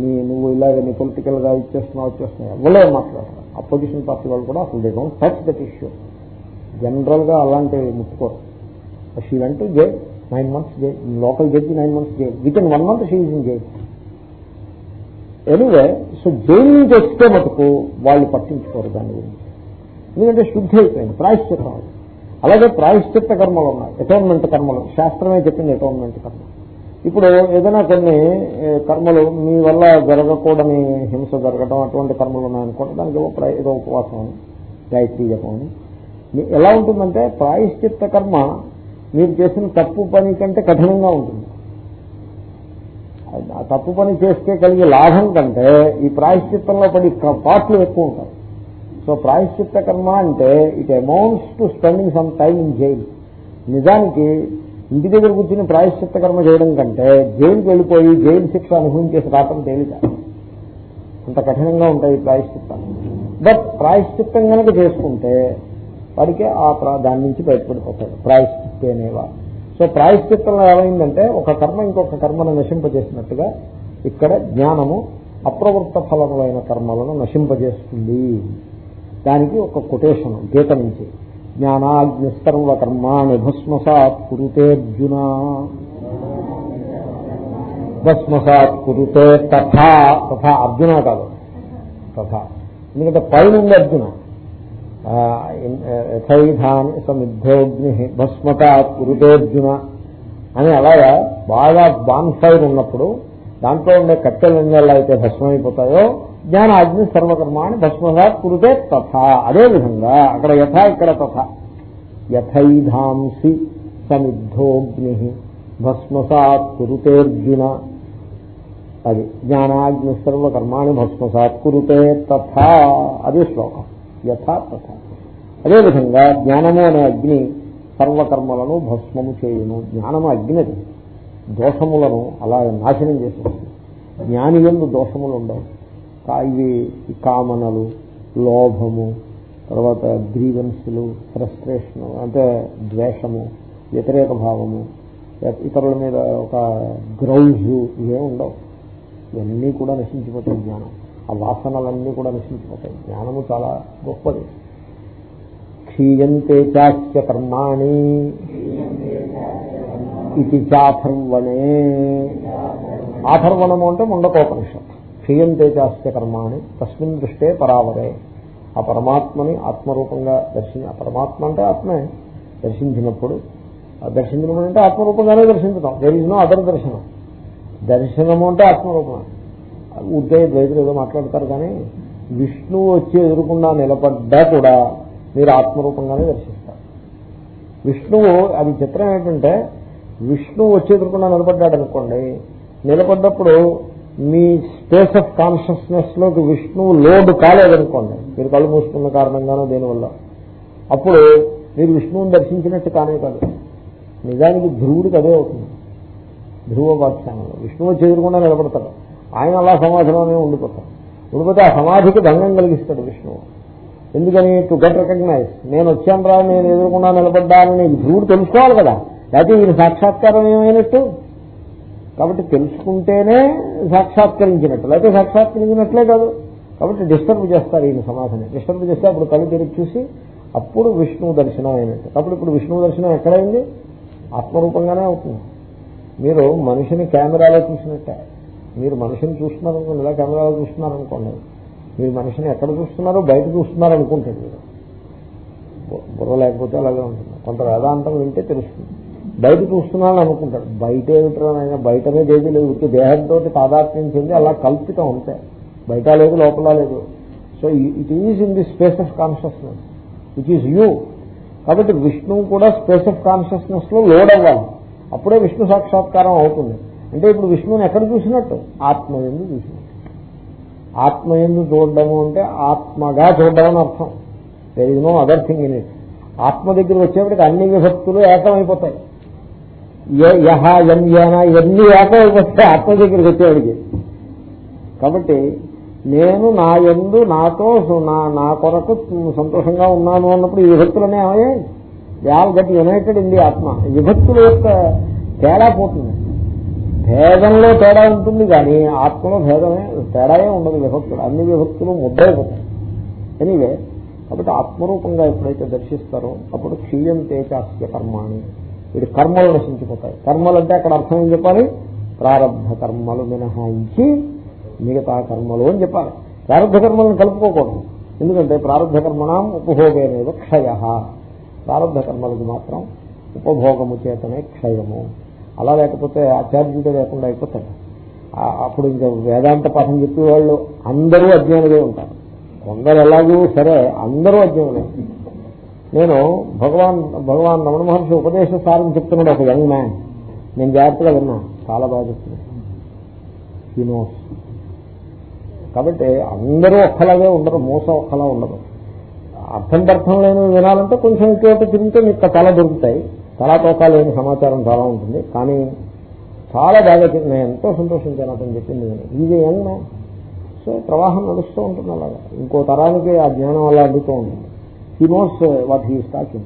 నీ నువ్వు ఇలాగ నీ పొలిటికల్గా ఇచ్చేస్తున్నావు వచ్చేస్తున్నావు. ఎవరో ఏం మాట్లాడతారు అపోజిషన్ పార్టీ వాళ్ళు కూడా అసలు they don't touch that issue జనరల్గా అలాంటివి ముట్టుకోరు. She went jail nine months jail local judge nine months jail within one month she is in jail anyway so jail నుంచి వస్తే మటుకు వాళ్ళు పట్టించుకోరు దాని గురించి. ఎందుకంటే శుద్ధి అయిపోయింది ప్రాయశ్చిత్తం అది అలాగే ప్రాయశ్చిత్త కర్మలు ఉన్నాయి అటోన్మెంట్ కర్మలు. శాస్త్రమే చెప్పింది అటోన్మెంట్ కర్మ. ఇప్పుడు ఏదైనా కొన్ని కర్మలు మీ వల్ల జరగకూడని హింస జరగడం అటువంటి కర్మలు ఉన్నాయనుకోండి దానికి ఏదో ఏదో ఉపవాసం అని, గాయత్రీ జపం అని. ఎలా ఉంటుందంటే ప్రాయశ్చిత్త కర్మ మీరు చేసిన తప్పు పని కంటే కఠినంగా ఉంటుంది. తప్పు పని చేస్తే కలిగే లాభం కంటే ఈ ప్రాయశ్చిత్తంలో పడి పాటలు ఎక్కువ ఉంటాయి. సో ప్రాయశ్చిత్త కర్మ అంటే it amounts to spending some time in jail. నిజానికి ఇంటి దగ్గర కూర్చుని ప్రాయశ్చిత్త కర్మ చేయడం కంటే జైలుకి వెళ్ళిపోయి జైలు శిక్ష అనుభవించేసి రావటం తేలిక. అంత కఠినంగా ఉంటాయి ఈ ప్రాయశ్చిత్తాలు. బట్ ప్రాయశ్చిత్తం కనుక చేసుకుంటే వాడికి ఆ ప్రా- దాని నుంచి బయటపడిపోతాడు. ప్రాయశ్చిత్తేనేవా సో ప్రాయశ్చిత్తంలో ఏమైందంటే ఒక కర్మ ఇంకొక కర్మను నశింపజేసినట్టుగా ఇక్కడ జ్ఞానము అప్రవృత్త ఫలములైన కర్మలను నశింపజేస్తుంది. దానికి ఒక కొటేషన్ గీత నుంచి. జ్ఞానాగ్నిసర్వ కర్మాణి భస్మసాత్ కురుతేర్జున. భస్మసాత్ కురుతే తథా. తథా అర్జున కాదు. తథా. ఎందుకంటే పైన ఉంది అర్జున. యథైధాని సమిద్ధోగ్ని భస్మత కురుతోర్జున అని అలాగా బాగా బాన్ఫైర్ ఉన్నప్పుడు దాంట్లో ఉండే కట్టెలన్నీ అయితే భస్మైపోతాయో జ్ఞాన అగ్ని సర్వకర్మాన్ని భస్మసాత్ కురుతే తథా. అదే విధంగా అక్కడ యథ ఇక్కడ తథా. యథైధాంసి సమిద్ధోగ్ని భస్మసాత్ కురుతేర్జున అది జ్ఞానాగ్ని సర్వకర్మాణి భస్మసాత్ కురుతే తథా. అది శ్లోకం. యథాతథ. అదేవిధంగా జ్ఞానము అనే అగ్ని సర్వకర్మలను భస్మము చేయును. జ్ఞానము అగ్నిది. దోషములను అలా నాశనం చేసేస్తుంది. జ్ఞాని ఎందు దోషములు ఉండవు. కా- ఇవి కామనలు లోభము తర్వాత గ్రీవెన్స్లు ఫ్రస్ట్రేషన్ అంటే ద్వేషము వ్యతిరేక భావము ఇతరుల మీద ఒక గ్రౌజ్ ఇవే ఉండవు. ఇవన్నీ కూడా నశించిపోతాయి జ్ఞానం. ఆ వాసనలన్నీ కూడా నశించిపోతాయి జ్ఞానము చాలా గొప్పది. క్షీయంతే చాస్య కర్మాణి ఇది చాథర్వణే. ఆథర్వణము అంటే ముండకోపనిషత్ క్షీయంతే చాస్య కర్మాణి తస్మిన్ దృష్టే పరావరే. ఆ పరమాత్మని ఆత్మరూపంగా దర్శించి ఆ పరమాత్మ అంటే ఆత్మే దర్శించినప్పుడు ఆ దర్శించినప్పుడు అంటే ఆత్మరూపంగానే దర్శించడం దెర్ ఇస్ నో అదర్ దర్శనం. దర్శనము అంటే ఆత్మరూపమే. ఉద్యోగ ద్వైతులు ఏదో మాట్లాడతారు కానీ విష్ణువు వచ్చి ఎదురుకుండా నిలబడ్డా కూడా మీరు ఆత్మరూపంగానే దర్శిస్తారు. విష్ణువు అది చిత్రం ఏంటంటే విష్ణువు వచ్చి ఎదురుకుండా నిలబడ్డాడు అనుకోండి నిలబడ్డప్పుడు మీ స్పేస్ ఆఫ్ కాన్షియస్నెస్లోకి విష్ణువు లోడ్ కాలేదనుకోండి మీరు కళ్ళు మూసుకున్న కారణంగానో దేనివల్ల? అప్పుడు మీరు విష్ణువుని దర్శించినట్టు కానే కాదు. నిజానికి ధ్రువుడికి అదే అవుతుంది. ధ్రువ వాఖ్యానంలో విష్ణువు చెదురుకుండా నిలబడతాడు. ఆయన అలా సమాధిలోనే ఉండిపోతాడు. ఉండిపోతే ఆ సమాధికి భంగం కలిగిస్తాడు విష్ణువు. ఎందుకని? టు గెట్ రికగ్నైజ్ నేను వచ్చాను రా నేను ఎదురుకుండా నిలబడ్డానని ధ్రువుడు తెలుసుకోవాలి కదా. లేకపోతే ఈయన సాక్షాత్కారం ఏమైనట్టు? కాబట్టి తెలుసుకుంటేనే సాక్షాత్కరించినట్టు. లేకపోతే సాక్షాత్కరించినట్లే కాదు. కాబట్టి డిస్టర్బ్ చేస్తారు ఈయన సమాధిని. డిస్టర్బ్ చేస్తే అప్పుడు కళ్ళు తిరిగి చూసి అప్పుడు విష్ణువు దర్శనం అయినట్టు. కాబట్టి ఇప్పుడు విష్ణువు దర్శనం ఎక్కడైంది? ఆత్మరూపంగానే అవుతుంది. మీరు మనిషిని కెమెరాలో చూసినట్టే. మీరు మనిషిని చూస్తున్నారు ఇలా కెమెరాలో చూస్తున్నారు అనుకోండి మీరు మనిషిని ఎక్కడ చూస్తున్నారో బయట చూస్తున్నారు అనుకుంటారు మీరు. బుర్ర లేకపోతే అలాగే ఉంటుంది. కొంత వేదాంతం వింటే తెలుస్తుంది. బయట చూస్తున్నాను అనుకుంటాడు బయట ఏమిటైనా బయటనే ఏది లేదు. ఇప్పుడు దేహంతో తాదాత్మ్యం చెంది అలా కల్పితం ఉంటాయి బయట లేదు లోపల లేదు. So it is in the space of consciousness it is you కాబట్టి విష్ణువు కూడా స్పేస్ ఆఫ్ కాన్షియస్నెస్లో లోడ్ అవ్వాలి. అప్పుడే విష్ణు సాక్షాత్కారం అవుతుంది. అంటే ఇప్పుడు విష్ణువుని ఎక్కడ చూసినట్టు? ఆత్మ ఎందు చూసినట్టు. ఆత్మ ఎందు చూడడము అంటే ఆత్మగా చూడడం అని అర్థం. There is no other thing in it ఆత్మ దగ్గర వచ్చేప్పటికి అన్ని విభక్తులు ఏకమైపోతాయి. యహ ఎం యన ఇవన్నీ ఏకమైపోతాయి ఆత్మ దగ్గరికి వచ్చేవాడికి కాబట్టి నేను నా ఎందు నాతో సు- నా నా కొరకు సంతోషంగా ఉన్నాను అన్నప్పుడు ఈ విభక్తులనే ఏమయ్యాయి? They all got united in the ఆత్మ. విభక్తుల యొక్క తేడా పోతుంది. భేదంలో తేడా ఉంటుంది కానీ ఆత్మలో భేదమే తేడాయే ఉండదు విభక్తులు. అన్ని విభక్తులు ముద్దైపోతాయి ఎనీవే కాబట్టి ఆత్మరూపంగా ఎప్పుడైతే దర్శిస్తారో అప్పుడు క్షీయంతే చాస్య కర్మాణి. వీడి కర్మలు నశించిపోతాయి. కర్మలు అంటే అక్కడ అర్థం ఏం చెప్పాలి? ప్రారంభ కర్మలు మినహాయించి మిగతా కర్మలు అని చెప్పాలి. ప్రారంభ కర్మలను కలుపుకోకూడదు. ఎందుకంటే ప్రారంభ కర్మణం ఉపభోగేనేవ క్షయ. ప్రారంభ కర్మలకు మాత్రం ఉపభోగము చేతనే క్షయము. అలా లేకపోతే ఆచార్యుడే లేకుండా అయిపోతాడు. అప్పుడు ఇంకా వేదాంత పాఠం చెప్పే వాళ్ళు అందరూ అజ్ఞానులే ఉంటారు. కొందరు ఎలాగూ సరే అందరూ అజ్ఞానులే. నేను భగవాన్ భగవాన్ రమణ మహర్షి ఉపదేశ సారం చెప్తున్నాడు ఒక యంగ్ మ్యాన్. నేను జాగ్రత్తగా విన్నా. చాలా బాగా చెప్తున్నాను కాబట్టి అందరూ ఒక్కలాగే ఉండరు. మోసం ఒక్కలా ఉండదు. అర్థం అర్థం లేని వినాలంటే కొంచెం ఇంకోటి తిరిగితే మీకు తల దొరుకుతాయి. తలా తోకా లేని సమాచారం చాలా ఉంటుంది. కానీ చాలా బాగా నేను ఎంతో సంతోషించాను అతను చెప్పింది ఇది యంగ్ సో ప్రవాహం నడుస్తూ ఉంటుంది అలాగా. ఇంకో తరానికి ఆ జ్ఞానం అలా అందుతూ ఉంటుంది. He knows what he talking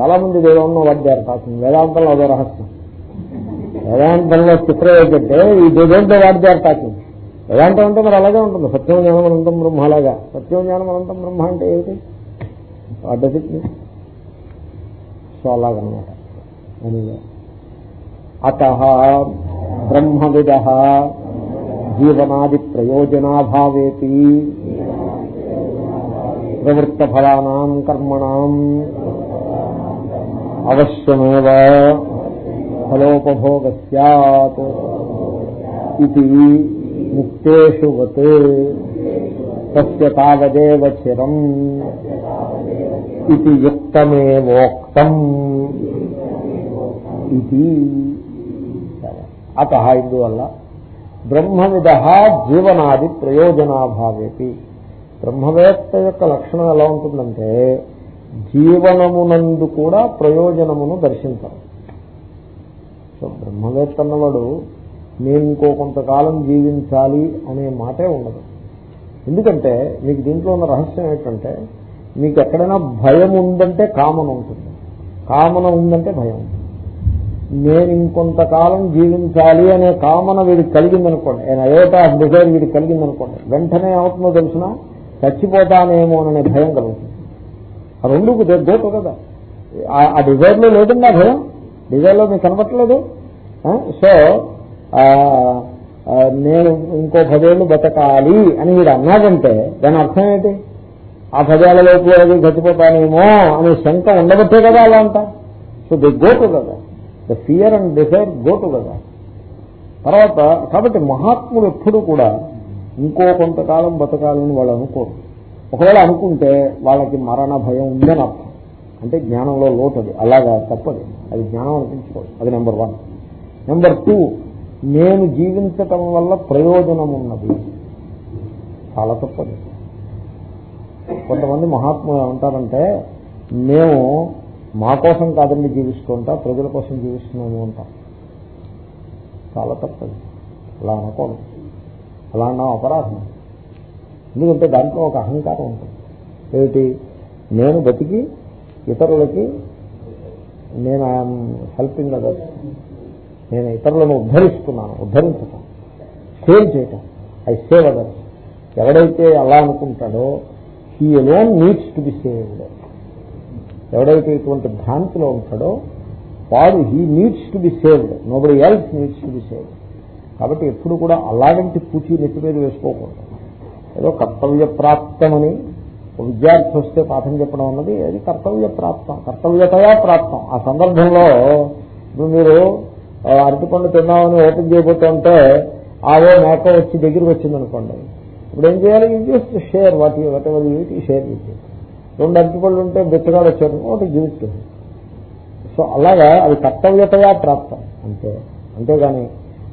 చాలా మంది దేవంలో వాట్ దే ఆర్ టాకింగ్. వేదాంతంలో అదో రహస్యం. వేదాంతంలో చిత్రం ఏంటంటే ఈ దేవంతో వాట్ దే ఆర్ టాకింగ్. వేదాంతం అంటే మరి అలాగే ఉంటుంది. సత్యం జ్ఞానం అనంతం బ్రహ్మ అలాగా. సత్యం జ్ఞానం అనంతం బ్రహ్మ అంటే ఏంటి వాట్ సో అలాగనమాట. అత బ్రహ్మవిద జీవనాది ప్రయోజనాభావేతి ప్రవృత్తఫలానా కర్మణ అవశ్యమేవ ఫలోపభోగ సత్ ఇది ముక్తేషు వత్. తస్య తావదేవ చిరం. ఇది యుక్తమేవోక్తం ఇది అత ఇందువల్ల బ్రహ్మవిద జీవనాది ప్రయోజనాభావేపి. బ్రహ్మవేత్త యొక్క లక్షణం ఎలా ఉంటుందంటే జీవనమునందు కూడా ప్రయోజనమును దర్శించాలి సో బ్రహ్మవేత్త అన్నవాడు నేను ఇంకో కొంతకాలం జీవించాలి అనే మాటే ఉండదు. ఎందుకంటే మీకు దీంట్లో ఉన్న రహస్యం ఏంటంటే మీకు ఎక్కడైనా భయం ఉందంటే కామన ఉంటుంది. కామన ఉందంటే భయం. ఉంటుంది నేను ఇంకొంతకాలం జీవించాలి అనే కామన వీడికి కలిగిందనుకోండి. ఆయన అయోట డిజైర్ వీడికి కలిగిందనుకోండి. వెంటనే ఏమవుతుందో తెలిసిన? చచ్చిపోతానేమో అనే భయం కలుగుతుంది. ఆ రెండుకు గోటు కదా. ఆ డిజైర్లో లేదండి ఆ భయం? డిజైర్లో మీకు కనపట్టలేదు సో నేను ఇంకో పదేళ్ళు బతకాలి అని వీడు అన్నాడంటే దాని అర్థం ఏంటి? ఆ పదేళ్ళ లోపు అది చచ్చిపోతానేమో అనే శంక ఉండబట్టే కదా అలా అంట సో ది కదా. The fear and desire got కదా తర్వాత కాబట్టి మహాత్ములు ఎప్పుడు కూడా ఇంకో కొంతకాలం బతకాలని వాళ్ళు అనుకోరు. ఒకవేళ అనుకుంటే వాళ్ళకి మరణ భయం ఉందని అర్థం. అంటే జ్ఞానంలో లోటు అది. అలాగా తప్పది. అది జ్ఞానం అనిపించుకోదు. అది నెంబర్ వన్ నెంబర్ టూ నేను జీవించటం వల్ల ప్రయోజనం ఉన్నది. చాలా తప్పది. కొంతమంది మహాత్ములు ఏమంటారంటే మేము మా కోసం కాదండి జీవిస్తుంటా ప్రజల కోసం జీవిస్తున్నాము అంటాం. చాలా తప్పదు. అలా అనుకోను అలా అన్నా అపరాధం. ఎందుకంటే దాంట్లో ఒక అహంకారం ఉంటుంది. ఏమిటి? నేను బతికి ఇతరులకి నేను ఐఎమ్ హెల్పింగ్ అదర్స్. నేను ఇతరులను ఉద్ధరిస్తున్నాను ఉద్ధరించటం సేవ్ చేయటం. I save others. ఎవడైతే అలా అనుకుంటాడో he alone needs to be saved. ఎవడైతే ఇటువంటి భ్రాంతిలో ఉంటాడో వాడు he needs to be saved nobody else needs to be saved కాబట్టి ఎప్పుడు కూడా అలాగంటి పూచి నెత్తి మీద వేసుకోకూడదు. ఏదో కర్తవ్య ప్రాప్తమని విద్యార్థి వస్తే పాఠం చెప్పడం అన్నది అది కర్తవ్య ప్రాప్తం కర్తవ్యతయా ప్రాప్తం. ఆ సందర్భంలో ఇప్పుడు మీరు అరటిపండు తిన్నామని ఓపెన్ చేయబోతుంటే ఆవో మేక వచ్చి దగ్గరికి వచ్చింది అనుకోండి ఇప్పుడు ఏం చేయాలి? Just share what whatever you'd share చేసి రెండు అరటిపళ్ళు ఉంటే బిచ్చగాడు వచ్చారు ఒకటి గిఫ్ట్ సో అలాగా అది కర్తవ్యతగా ప్రాప్తం. అంతే. అంతేగాని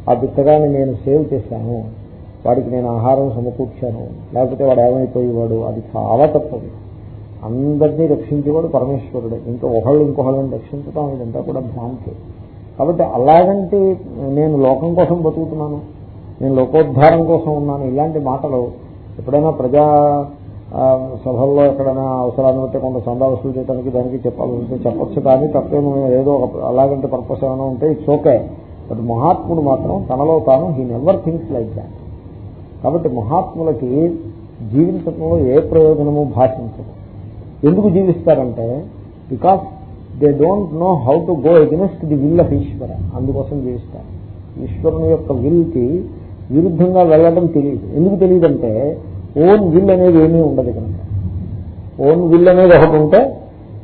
ఆ బిచ్చగాని నేను సేవ్ చేశాను. వాడికి నేను ఆహారం సమకూర్చాను. లేకపోతే వాడు ఏమైపోయేవాడు? అది చాలా తప్పదు. అందరినీ రక్షించేవాడు పరమేశ్వరుడు. ఇంకా ఒకళ్ళు ఇంకొకళ్ళని రక్షించడం ఇదంతా కూడా భ్రాంతి. కాబట్టి అలాగంటే నేను లోకం కోసం బతుకుతున్నాను. నేను లోకోద్ధారం కోసం ఉన్నాను. ఇలాంటి మాటలు ఎప్పుడైనా ప్రజా సభల్లో ఎక్కడైనా అవసరాన్ని బట్టి కొంత సందా వసూలు చేయడానికి దానికి చెప్పాల్సి ఉంటే చెప్పొచ్చు. కానీ తప్పేమో ఏదో ఒక అలాగంటే పర్పస్ ఏమైనా ఉంటే ఇట్స్ ఓకే. బట్ మహాత్ముడు మాత్రం తనలో తాను he never thinks like that. కాబట్టి మహాత్ములకి జీవించడంలో ఏ ప్రయోజనము భాషించదు. ఎందుకు జీవిస్తారంటే because they don't know how to go against the will of Ishwara అందుకోసం జీవిస్తారు. ఈశ్వరుని యొక్క విల్కి విరుద్ధంగా వెళ్ళడం తెలియదు. ఎందుకు తెలియదంటే ఓన్ విల్ అనేది ఏమీ ఉండదు కనుక ఓన్ విల్ అనేది ఒకటి ఉంటే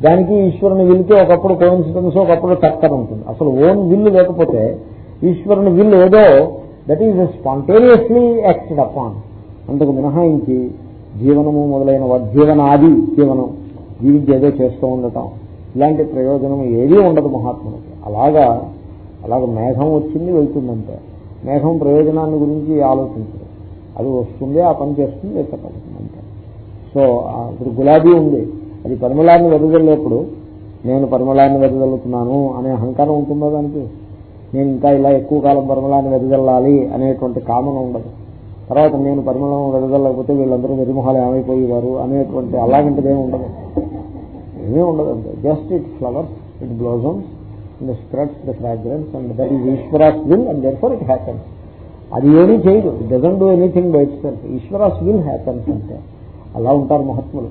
దానికి ఈశ్వరుని విల్కి ఒకప్పుడు కోయిన్సిడెన్స్ ఒకప్పుడు చక్కర ఉంటుంది. అసలు ఓన్ విల్ లేకపోతే ఈశ్వరుని విల్ ఏదో that is spontaneously acted upon అందుకు మినహాయించి జీవనము మొదలైన జీవనాది జీవనం జీవించి ఏదో చేస్తూ ఉండటం ఇలాంటి ప్రయోజనం ఏదీ ఉండదు మహాత్ములకి అలాగా అలాగ మేఘం వచ్చింది వెళ్తుందంటే మేఘం ప్రయోజనాన్ని గురించి ఆలోచించదు అది వస్తుంది ఆ పని చేస్తుంది ఎక్కపడుతుంది అంతే. సో ఇప్పుడు గులాబీ ఉంది. అది పరిమళాన్ని వెదజల్లేప్పుడు నేను పరిమళాన్ని వెదజల్లుతున్నాను అనే అహంకారం ఉంటుందో దానికి? నేను ఇంకా ఇలా ఎక్కువ కాలం పరిమళాన్ని వెదజల్లాలి అనేటువంటి కామన ఉండదు. తర్వాత నేను పరిమళం వెదజల్లకపోతే వీళ్ళందరూ వెరిమొహాలు ఏమైపోయేవారు అనేటువంటి అలాగంటిది ఏమి ఉండదు. ఏమీ ఉండదు అంతే. Just it flowers it blossoms and spreads the fragrance and that is Ishwara's will and therefore it happens అది ఏమీ చేయదు. Doesn't do anything by itself Ishwara's will happens అంటే అలా ఉంటారు మహాత్ములు.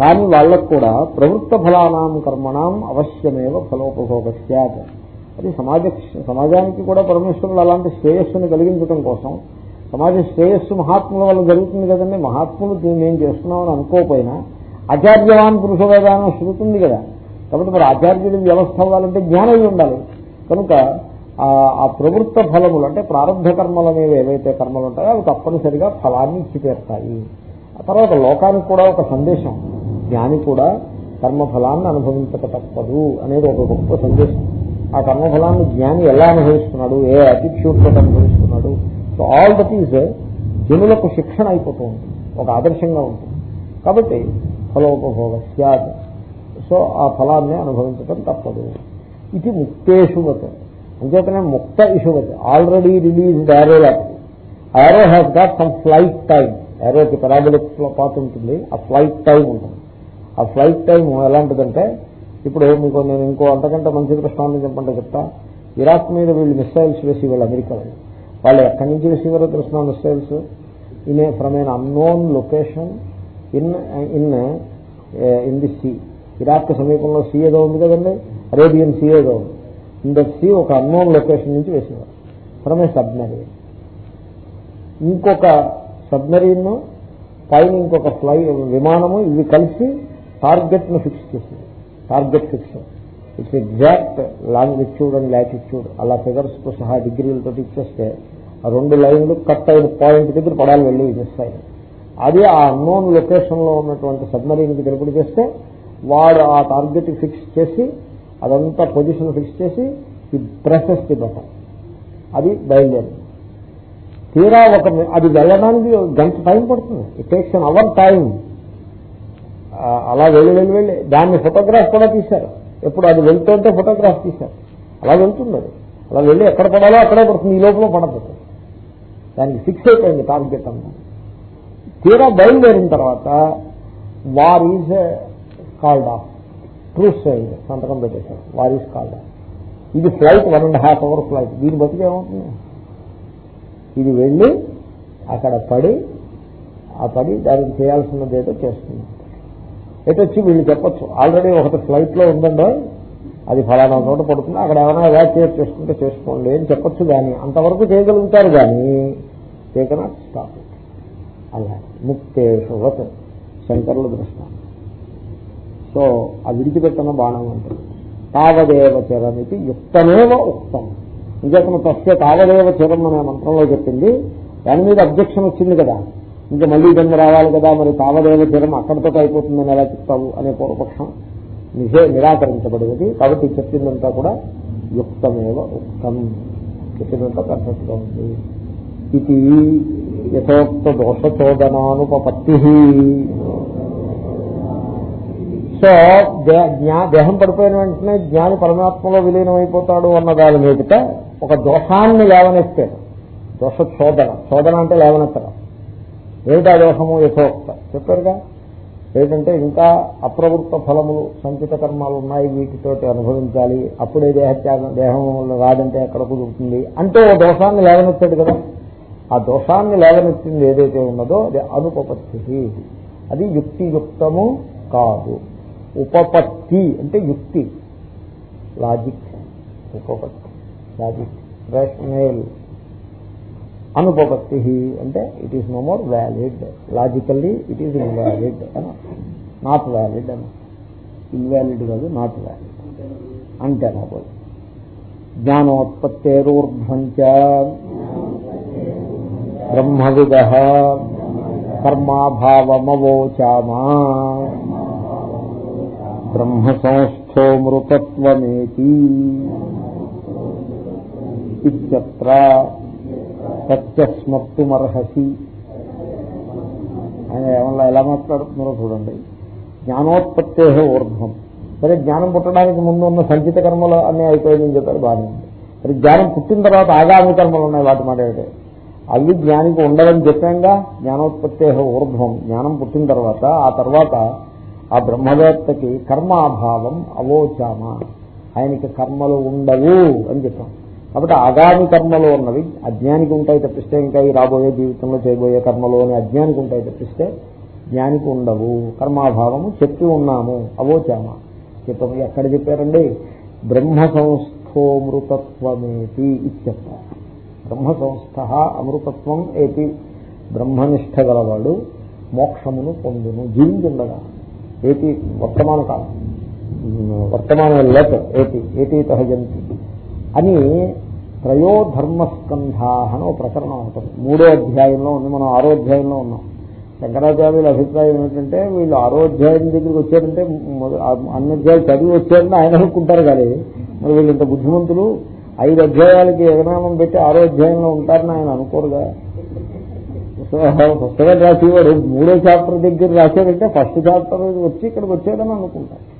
కానీ వాళ్ళకు కూడా ప్రవృత్త ఫలానాం కర్మణం అవశ్యమేవ ఫలోపభోగ అది సమాజ సమాజానికి కూడా పరమేశ్వరులు అలాంటి శ్రేయస్సును కలిగించడం కోసం సమాజ శ్రేయస్సు మహాత్ముల వల్ల జరుగుతుంది కదండి. మహాత్ములు దీన్ని ఏం చేస్తున్నామని అనుకోకపోయినా ఆచార్యవాన్ పురుష వేదానం శృతుంది కదా. కాబట్టి మరి ఆచార్యుడి వ్యవస్థ అవ్వాలంటే జ్ఞానం ఉండాలి. కనుక ఆ- ప్రవృత్త ఫలములు అంటే ప్రారంభ కర్మలు అనేవి ఏవైతే కర్మలు ఉంటాయో అవి తప్పనిసరిగా ఫలాన్ని ఇచ్చి ఆ తర్వాత లోకానికి కూడా ఒక సందేశం. జ్ఞాని కూడా కర్మఫలాన్ని అనుభవించక తప్పదు అనేది ఒక గొప్ప సందేశం. ఆ కర్మఫలాన్ని జ్ఞాని ఎలా అనుభవిస్తున్నాడు? ఏ అటిట్యూడ్తో అనుభవిస్తున్నాడు? సో ఆల్ దట్ ఈజ్ జనులకు శిక్షణ అయిపోతూ ఉంటుంది. ఒక ఆదర్శంగా ఉంటుంది. కాబట్టి ఫలోపభోగ సో ఆ ఫలాన్ని అనుభవించడం తప్పదు. ఇది ముక్తేషువత్ అంచేతనే ముక్త ఇషువత్ ఆల్రెడీ రిలీజ్డ్ యారో లాంటిది arrow has got some flight time యారోకి లో పాటు ఉంటుంది. ఆ ఫ్లైట్ టైం ఉంటుంది. ఆ ఫ్లైట్ టైం ఎలాంటిదంటే ఇప్పుడు మీకు నేను ఇంకో అంతకంటే మంచి దృష్టాంతం చెప్పంటే చెప్తా. ఇరాక్ మీద వీళ్ళు మిస్సైల్స్ వేసి వాళ్ళు అమెరికా వాళ్ళు. వాళ్ళు ఎక్కడి నుంచి వేసేవారో తెలుసిన missiles in from an unknown location in in in the sea Iraq సమీపంలో సీ ఏదో ఉంది కదండి? అరేబియన్ సీ ఏదో ఉంది. ఇన్ ఒక అన్నోన్ లొకేషన్ నుంచి వేసేవారు. ఫ్రమ్ ఏ సబ్మెరీన్ ఇంకొక సబ్మెరీన్ పైన ఇంకొక ఫ్లై విమానము ఇవి కలిసి టార్గెట్ను ఫిక్స్ చేసింది. Target fix its exact longitude and latitude అలా ఫిగర్స్తో సహా డిగ్రీలతో ఇచ్చేస్తే ఆ రెండు లైన్లు కట్ అయిన పాయింట్ దగ్గర పడాలి వెళ్ళి మిస్ అయిన అది ఆ అన్నోన్ లొకేషన్లో ఉన్నటువంటి సబ్మరీన్కి తెలుపుడు చేస్తే వాడు ఆ టార్గెట్ ఫిక్స్ చేసి అదంతా పొజిషన్ ఫిక్స్ చేసి ఈ ప్రెసెస్ ది బటన్ అది బయలుదేరింది తీరా ఒక అది వెళ్ళడానికి గంట టైం పడుతుంది. It takes an hour time అలా వెళ్ళి వెళ్ళి వెళ్ళి. దాన్ని ఫోటోగ్రాఫ్ కూడా తీశారు. ఎప్పుడు అది వెళ్తుంటే ఫోటోగ్రాఫ్ తీశారు. అలా వెళ్తుంది అది. అలా వెళ్ళి ఎక్కడ పడాలో అక్కడే పడుతుంది. ఈ లోపల పడదు. దానికి ఫిక్స్ అయిపోయింది టార్గెట్ అంతా. తీరా బయలుదేరిన తర్వాత war is called off truce అయింది సంతకం పెట్టేశారు. వారీస్ కాల్ ఇది flight one and half hour flight. దీని బతికి ఏమవుతుంది? ఇది వెళ్ళి అక్కడ పడి ఆ పడి దానికి చేయాల్సినది ఏదో చేస్తుంది. అయితే వచ్చి వీళ్ళు చెప్పొచ్చు. ఆల్రెడీ ఒకటి ఫ్లైట్లో ఉందండో. అది ఫలానా చోట పడుతుంది. అక్కడ ఏమైనా ఎవాక్యుయేట్ చేసుకుంటే చేసుకోండి అని చెప్పొచ్చు కానీ అంతవరకు చేయగలుగుతారు కానీ చేయకనా స్టాప్ అలా ముక్తేషువత్ శంకరుల దృష్టాంతం. సో ఆ విడిచిపెట్టిన బాణం అంటే తావదేవ చరమితి యుక్తమేవ ఉక్తం. ఇంకేతను తస్య తావదేవ చరం అనే మంత్రంలో చెప్పింది దాని మీద అబ్జెక్షన్ వచ్చింది కదా. ఇంకా మళ్ళీ జన్మ రావాలి కదా మరి తావదేవ చరం అక్కడితో అయిపోతుందని ఎలా చెప్తావు అనే పూర్వపక్షం నిజే నిరాకరించబడినది కాబట్టి చెప్పిందంతా కూడా యుక్తమేవ ఉక్తం. చెప్పినంత పర్ఫెక్ట్ ఉంది. ఇది యథోక్త దోషచోదనానుపత్తి సో దే- జ్ఞా దేహం పడిపోయిన వెంటనే జ్ఞాని పరమాత్మలో విలీనం అయిపోతాడు అన్న దాని మీదట ఒక దోషాన్ని లేవనెత్తాడు దోష శోధన. శోధన అంటే లేవనెత్తడం. ఏమిటా దోషము? యథోక్త. చెప్పారుగా? ఏంటంటే ఇంకా అప్రవృత్త ఫలములు సంచిత కర్మాలు ఉన్నాయి వీటితోటి అనుభవించాలి. అప్పుడే దేహత్యాగం దేహం రాదంటే ఎక్కడ కుదురుతుంది? అంటే ఓ దోషాన్ని లేవనెత్తాడు కదా. ఆ దోషాన్ని లేవనెత్తింది ఏదైతే ఉన్నదో అది అనుపపత్తి అది యుక్తియుక్తము కాదు. ఉపపత్తి అంటే యుక్తి. లాజిక్ ఉపపత్తి. లాజిక్ రేషనల్ అనుపపత్తి అంటే it is no more valid logically it is invalid అని. నాట్ వ్యాలిడ్ అని. ఇన్వాలిడ్ కాదు నాట్ వ్యాలిడ్ అంటే అనబోదు జ్ఞానోత్పత్తేరూర్ధ్వంచ బ్రహ్మవిద కర్మాభావమవోచామా బ్రహ్మ సంస్థో మృతత్వమేతి ఇత్యత్ర సత్యస్మర్తుమర్హసి ఆయన ఏమన్నా ఎలా మాట్లాడుతున్నారో చూడండి. జ్ఞానోత్పత్తే ఊర్ధ్వం. సరే జ్ఞానం పుట్టడానికి ముందు ఉన్న సంచిత కర్మలు అన్నీ అయిపోయిందని చెప్పారు బాగానే ఉంది. మరి జ్ఞానం పుట్టిన తర్వాత ఆగామి కర్మలు ఉన్నాయి వాటి మాట అవి జ్ఞానికి ఉండదని చెప్పాంగా జ్ఞానోత్పత్తే ఊర్ధ్వం. జ్ఞానం పుట్టిన తర్వాత ఆ తర్వాత ఆ బ్రహ్మవేత్తకి కర్మాభావం అవోచామ. ఆయనకి కర్మలు ఉండవు అని చెప్పాం. కాబట్టి ఆగామి కర్మలు ఉన్నవి అజ్ఞానికి ఉంటాయి తప్పిస్తే ఇంకా ఈ రాబోయే జీవితంలో చేయబోయే కర్మలు అని అజ్ఞానికి ఉంటాయి తప్పిస్తే జ్ఞానికి ఉండవు. కర్మాభావము చెప్పి ఉన్నాము అవోచామ. చెప్పము ఎక్కడ చెప్పారండి? బ్రహ్మ సంస్థోమృతత్వమేతి ఇత్యర్థ బ్రహ్మ సంస్థ అమృతత్వం ఏతి? బ్రహ్మనిష్ట గలవాడు మోక్షమును పొందును జీవించుండగా ఏటీ వర్తమాన కాలం. వర్తమాన లెట్ ఏపీ ఏటీ తహజంతి అని త్రయోధర్మస్కంధా అని ఒక ప్రకరణం ఉంటుంది. మూడో అధ్యాయంలో ఉంది మనం ఆరో అధ్యాయంలో ఉన్నాం. శంకరాచార్యుల అభిప్రాయం ఏమిటంటే వీళ్ళు ఆరో అధ్యాయం దగ్గరికి వచ్చారంటే అన్ని అధ్యాయులు చదివి వచ్చారని ఆయన అనుకుంటారు కానీ మరి వీళ్ళు ఇంత బుద్ధిమంతులు ఐదు అధ్యాయాలకి యజనామం పెట్టి ఆరో అధ్యాయంలో ఉంటారని ఆయన అనుకోరుగా. పుస్తకం రాసేవాడు మూడో చాప్టర్ దగ్గర రాశాడంటే ఫస్ట్ చాప్టర్ వచ్చి ఇక్కడికి వచ్చాడని అనుకుంటారు.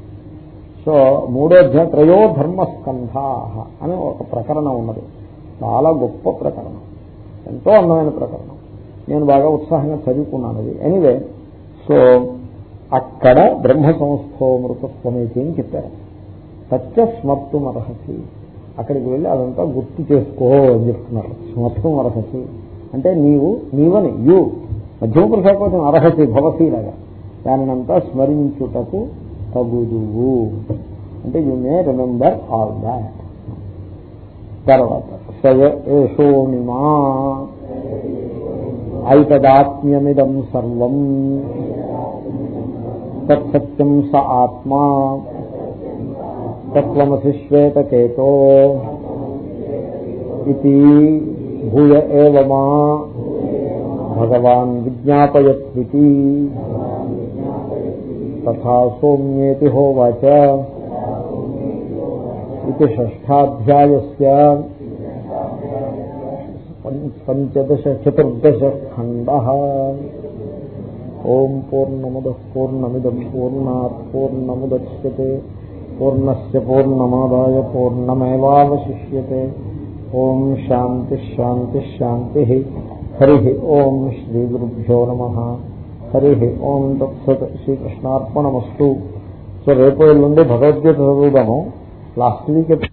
సో మూడో అధ్యాయం త్రయో ధర్మస్కంధా అని ఒక ప్రకరణం ఉన్నది. చాలా గొప్ప ప్రకరణం. ఎంతో అందమైన ప్రకరణం. నేను బాగా ఉత్సాహంగా చదువుకున్నాను అది. ఎనీవే సో అక్కడ బ్రహ్మ సంస్థోమృతత్వమేతి అని చెప్పారు. సత్య స్మర్తుమర్హసి. అక్కడికి వెళ్ళి అదంతా గుర్తు చేసుకో అని చెప్తున్నారు. స్మర్తుమర్హసి. అంటే నీవు నీవని యు. మధ్యమపురుష కోసం అర్హసి భవసీలాగా దానినంతా స్మరించుటకు తగుదువు. అంటే you may remember all that తర్వాత సయ ఐతదాత్మ్యమిదం సర్వం. తత్సత్యం స ఆత్మా. తత్వమసి శ్వేతకేతో. ఇది భూయ ఏవమా భగవాన్ విజ్ఞాపయత్వితి. తథా సౌమ్యేతి హోవాచ. ఇది షష్టాధ్యాయ పంచదశ చతుర్దశ ఖండ. ఓం పూర్ణముద పూర్ణమిదం పూర్ణా పూర్ణముద్యతే. పూర్ణస్ పూర్ణమాదాయ పూర్ణమేవాశిష్యే ఓం శాంతి శాంతి శాంతి హరి ఓం శ్రీ గురుభ్యో నమ హరి ఓం తత్సత్ శ్రీకృష్ణార్పణమస్తు సో రేపు ఎల్లుండి భగవద్గీత చదువుదాము. Last week